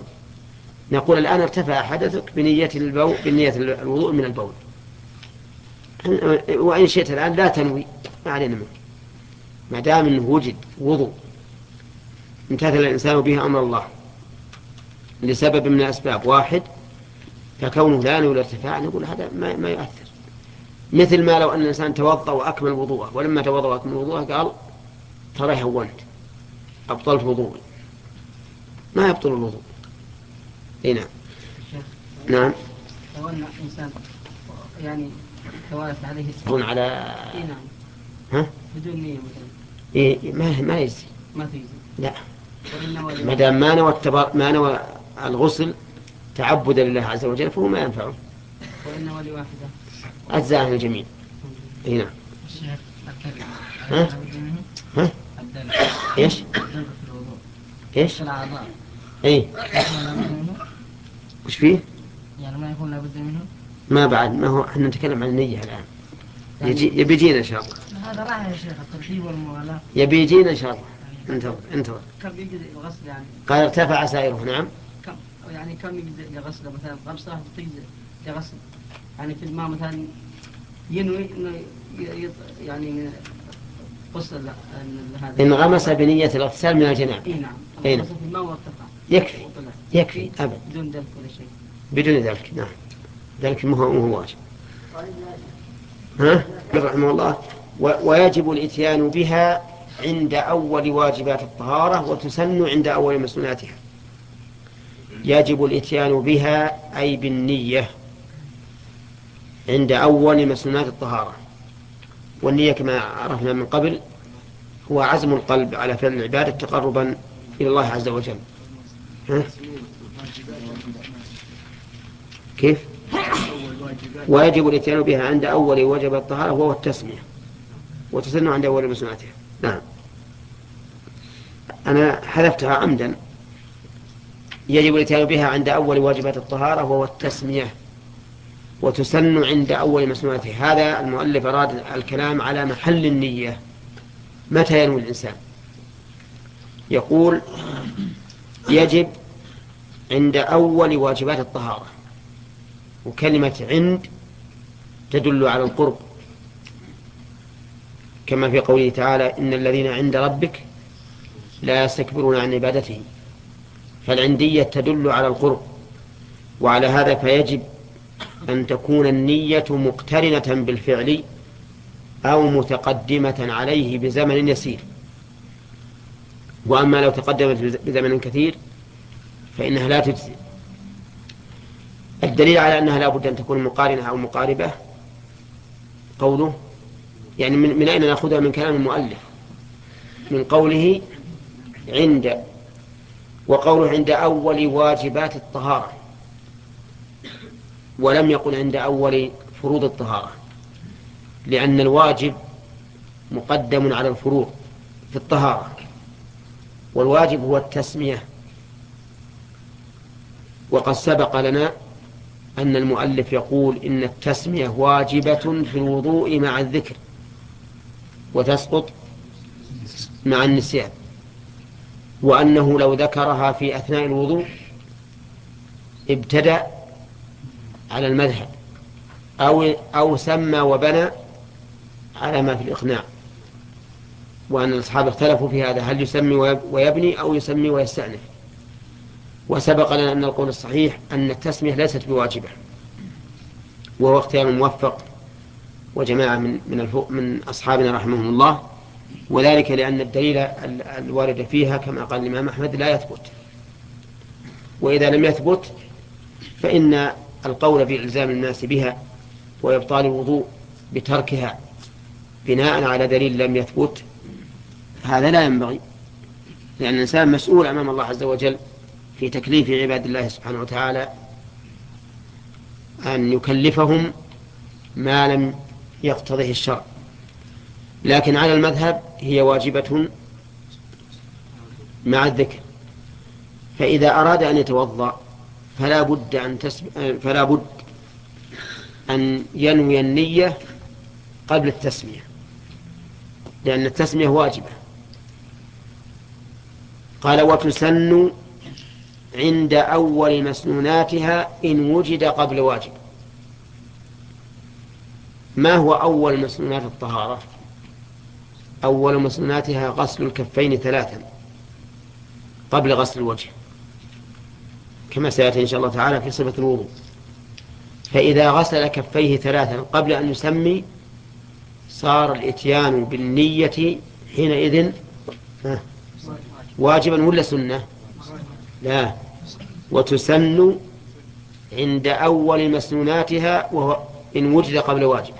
نقول الآن ارتفع حدثك بنية البول بنية الوضوء من البول. وإن شئت الآن لا تنوي. ما علينا منك ما دام أنه وجد وضوء. امتثل الإنسان به أمر الله لسبب من الأسباب. واحد فكونه لا ينوي الارتفاع نقول هذا ما, ما يؤثر. مثل ما لو أن الإنسان توضأ وأكمل وضوءه ولما توضأ وأكمل وضوءه قال ترى هونت أبطلت وضوءي ما يبطل الوضوء. إي نعم. نعم. لو أن انسان يعني توالت عليه يكون على إي نعم. ها؟ بدون نية مثلا. إيه ما ما يجزي. ما تجزي. لا. ما دام ما نوى. ما نوى الغسل تعبدا لله عز وجل فهو ما ينفعه. وانما لواحده أجزاء عن الجميع. إي نعم. ها؟ ها؟ إيش؟ إيش؟ الاعضاء إي. وش فيه؟ يعني ما يكون لابد منه ما بعد ما هو إحنا نتكلم عن النية الآن. يجي يبي يجينا إن شاء الله. هذا راح يا شيخ الترتيب والموالاة. يبي يجينا إن شاء الله. انتظر انتظر. كم يجزي الغسل يعني؟ قال ارتفع سائره نعم. كم؟ يعني كم يجزي لغسل مثلا خمسة تجزي لغسل. يعني في الماء مثلا ينوي إنه يعني غسل ال- ال- هذا. إن غمس بنية الاغتسال من الجنابة إي نعم. أي نعم. غسل في الماء وارتفع. يكفي وطلع. يكفي أبد بدون دلك ولا شيء. بدون ذلك نعم. ذلك ما هو واجب. ها؟ رحمه الله. و- ويجب الإتيان بها عند أول واجبات الطهارة وتسن عند أول مسنوناتها يجب الإتيان بها أي بالنية عند أول مسنونات الطهارة. والنية كما عرفنا من قبل هو عزم القلب على فعل العبادة تقربا إلى الله عز وجل. ها؟ كيف؟ ويجب الإتيان بها عند أول وجب الطهارة وهو التسمية. وتسن عند أول مسنوناتها نعم. أنا حذفتها عمدا. يجب الاتيان بها عند أول واجبات الطهارة وهو التسمية وتسن عند أول مسنوناتها هذا المؤلف أراد الكلام على محل النية. متى ينوي الإنسان؟ يقول يجب عند أول واجبات الطهارة. وكلمة عند تدل على القرب. كما في قوله تعالى إن الذين عند ربك لا يستكبرون عن عبادته. فالعندية تدل على القرب. وعلى هذا فيجب أن تكون النية مقترنة بالفعل أو متقدمة عليه بزمن يسير. وأما لو تقدمت بزمن كثير فإنها لا تجزي الدليل على أنها لا بد أن تكون مقارنة أو مقاربة قوله يعني من, من أين نأخذها؟ من كلام المؤلف. من قوله عند وقوله عند أول واجبات الطهارة ولم يقل عند أول فروض الطهارة لأن الواجب مقدم على الفروض في الطهارة والواجب هو التسمية. وقد سبق لنا أن المؤلف يقول إن التسمية واجبة في الوضوء مع الذكر وتسقط مع النسيان. وأنه لو ذكرها في أثناء الوضوء ابتدأ على المذهب أو أو سمى وبنى على ما في الإقناع. وأن الأصحاب اختلفوا في هذا هل يسمي ويبني أو يسمي ويستأنف. وسبق لنا أن القول الصحيح أن التسمية ليست بواجبة. وهو اختيار موفق وجماعة من من, من أصحابنا رحمهم الله. وذلك لأن الدليل الوارد فيها كما قال الإمام أحمد لا يثبت. وإذا لم يثبت فإن القول بإلزام الناس بها وإبطال الوضوء بتركها بناء على دليل لم يثبت هذا لا ينبغي لأن الإنسان مسؤول أمام الله عز وجل في تكليف عباد الله سبحانه وتعالى أن يكلفهم ما لم يقتضيه الشرع. لكن على المذهب هي واجبة مع الذكر. فإذا أراد أن يتوضأ فلا بد أن تسب... فلا بد أن ينوي النية قبل التسمية لأن التسمية واجبة. قال وتسن عند أول مسنوناتها إن وجد قبل واجب. ما هو أول مسنونات الطهارة؟ أول مسنوناتها غسل الكفين ثلاثا قبل غسل الوجه كما سيأتي إن شاء الله تعالى في صفة الوضوء. فإذا غسل كفيه ثلاثا قبل أن يسمي صار الإتيان بالنية حينئذ واجبا ولا سنة؟ لا. وتسن عند أول مسنوناتها وهو إن وجد قبل واجب.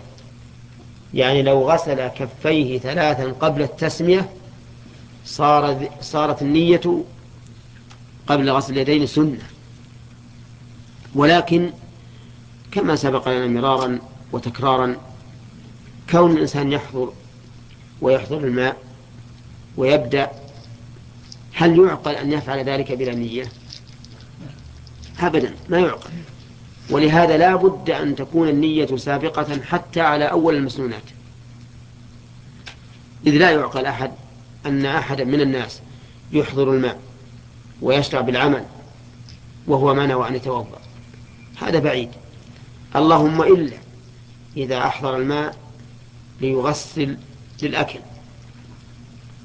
يعني لو غسل كفيه ثلاثا قبل التسمية صار صارت النية قبل غسل اليدين سنة. ولكن كما سبق لنا مرارا وتكرارا كون الإنسان يحضر ويحضر الماء ويبدأ هل يعقل أن يفعل ذلك بلا نية؟ أبدا ما يعقل. ولهذا لا بد أن تكون النية سابقة حتى على أول المسنونات. إذ لا يعقل أحد أن أحدا من الناس يحضر الماء ويشرع بالعمل وهو ما نوى أن يتوضأ. هذا بعيد. اللهم إلا إذا أحضر الماء ليغسل للأكل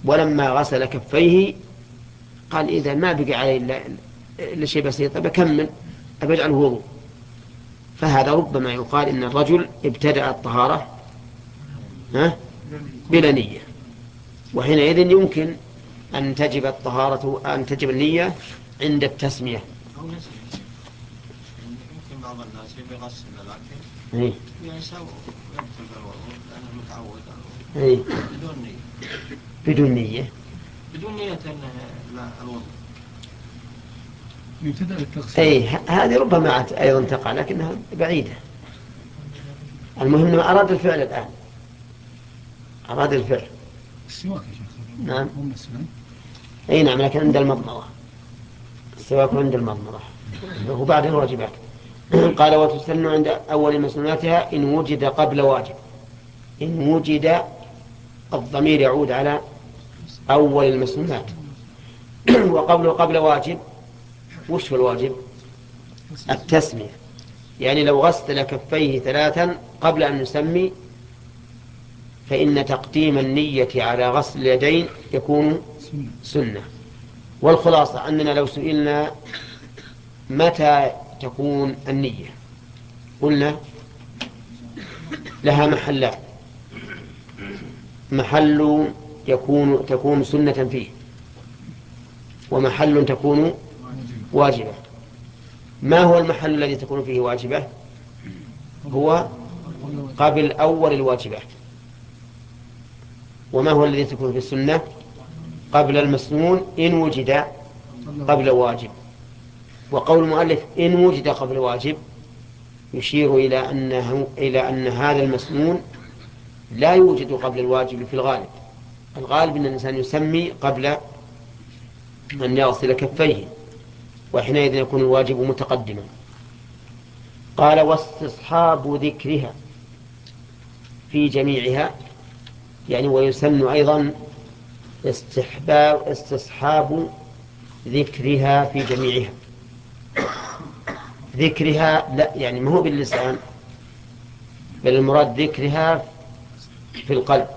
ولما غسل كفيه قال إذا ما بقي عليه إلا, شيء بسيط. بكمل أبجعله وضوء. فهذا ربما يقال إن الرجل ابتدأ الطهارة ها؟ بلا نية. وحينئذ يمكن أن تجب الطهارة أن تجب النية عند التسمية. يمكن بعض الناس يغسل الأكل إيه. يسوي لأنه متعود إيه. بدون نية. بدون نية. بدون نية أنه الوضوء. ه- هذه ربما أيضا تقع لكنها بعيدة. المهم أنه أراد الفعل الآن. أراد الفعل. السواك يا شيخ. نعم. أي نعم لكن عند المضمضة. السواك عند المضمضة. هو بعد الواجبات قال وتسن عند أول مسنوناتها إن وجد قبل واجب. إن وجد الضمير يعود على أول المسنونات. وقبل قبل واجب وش هو الواجب التسمية. يعني لو غسل كفيه ثلاثا قبل أن نسمي فإن تقديم النية على غسل اليدين يكون سنة. والخلاصة أننا لو سئلنا متى تكون النية قلنا لها محلان محل يكون تكون سنة فيه. ومحل تكون واجبة. ما هو المحل الذي تكون فيه واجبة؟ هو قبل أول الواجبات وما هو الذي تكون في السنة؟ قبل المسنون إن وجد قبل واجب. وقول المؤلف إن وجد قبل واجب يشير إلى أنه إلى أن هذا المسنون لا يوجد قبل الواجب في الغالب. الغالب أن الإنسان يسمي قبل أن يغسل كفيه. وحينئذ يكون الواجب متقدما. قال واستصحاب ذكرها في جميعها. يعني ويسن أيضا استحباب استصحاب ذكرها في جميعها. ذكرها لا يعني ما هو باللسان بل المراد ذكرها في القلب.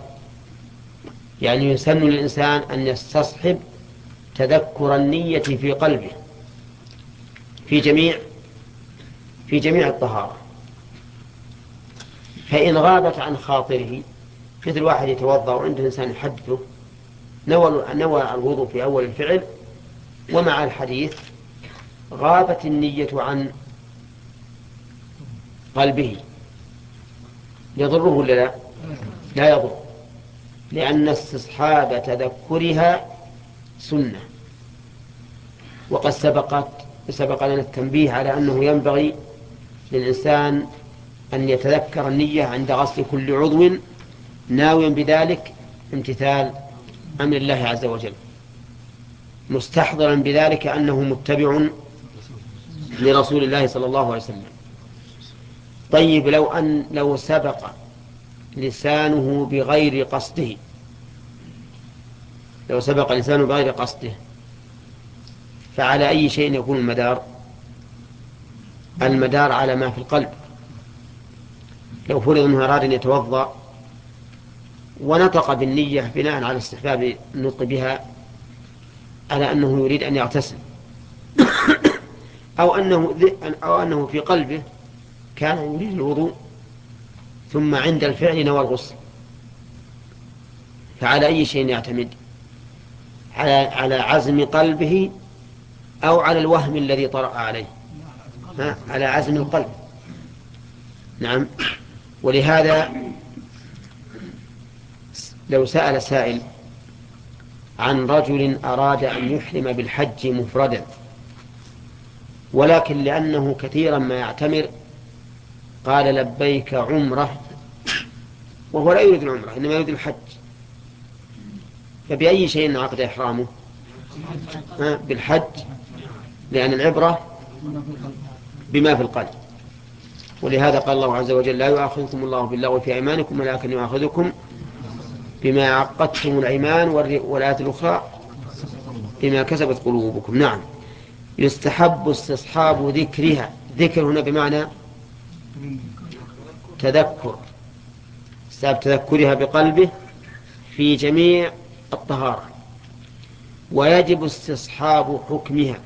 يعني يسن للإنسان أن يستصحب تذكر النية في قلبه. في جميع في جميع الطهارة. فإن غابت عن خاطره مثل واحد يتوضأ وعنده إنسان يحدثه نوى نوى الوضوء في أول الفعل ومع الحديث غابت النية عن قلبه. يضره ولا لا؟ لا يضر. لأن استصحاب تذكرها سنة. وقد سبقت سبق لنا التنبيه على أنه ينبغي للإنسان أن يتذكر النية عند غسل كل عضو ناويا بذلك امتثال أمر الله عز وجل. مستحضرا بذلك أنه متبع لرسول الله صلى الله عليه وسلم. طيب لو أن لو سبق لسانه بغير قصده لو سبق لسانه بغير قصده فعلى أي شيء يكون المدار؟ المدار على ما في القلب. لو فرض أنه أراد أن يتوضأ ونطق بالنية بناء على استحباب النطق بها على أنه يريد أن يغتسل؟ أو أنه أو أنه في قلبه كان يريد الوضوء ثم عند الفعل نوى الغسل. فعلى أي شيء يعتمد؟ على على عزم قلبه أو على الوهم الذي طرأ عليه ها؟ على عزم القلب نعم ولهذا لو سأل سائل عن رجل أراد أن يحرم بالحج مفردا ولكن لأنه كثيرا ما يعتمر قال لبيك عمرة وهو لا يريد العمرة إنما يريد الحج فبأي شيء عقد إحرامه؟ بالحج لأن العبرة بما في القلب. ولهذا قال الله عز وجل لا يؤاخذكم الله باللغو في أيمانكم ولكن يؤاخذكم بما عقدتم الأيمان والآية الأخرى بما كسبت قلوبكم. نعم. يستحب استصحاب ذكرها. ذكر هنا بمعنى تذكر. استحب تذكرها بقلبه في جميع الطهارة. ويجب استصحاب حكمها.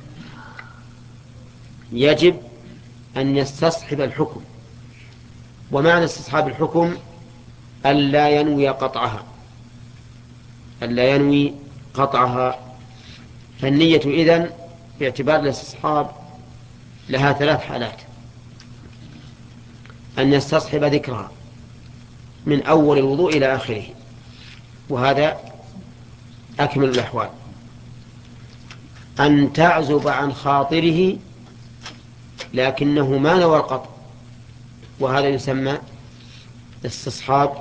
يجب أن يستصحب الحكم. ومعنى استصحاب الحكم ألا ينوي قطعها. ألا ينوي قطعها. فالنية إذن باعتبار الاستصحاب لها ثلاث حالات. أن يستصحب ذكرها من أول الوضوء إلى آخره. وهذا أكمل الأحوال. أن تعزب عن خاطره لكنه ما نوى القطع وهذا يسمى استصحاب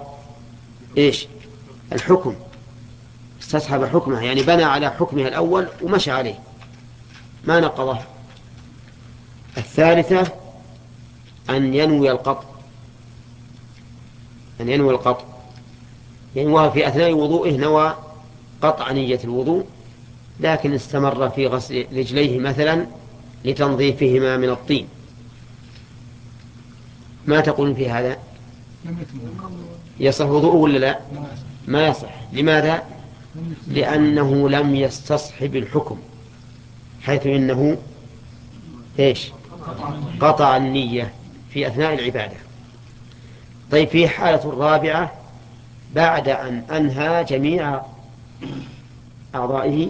إيش؟ الحكم. استصحب حكمه يعني بنى على حكمها الأول ومشى عليه. ما نقضه. الثالثة أن ينوي القطع. أن ينوي القطع. وهو في أثناء وضوئه نوى قطع نية الوضوء لكن استمر في غسل رجليه مثلا لتنظيفهما من الطين. ما تقول في هذا؟ يصح وضوءه ولا لا؟ ما يصح. لماذا؟ لأنه لم يستصحب الحكم حيث إنه إيش؟ قطع النية في أثناء العبادة. طيب في حالة رابعة بعد أن أنهى جميع أعضائه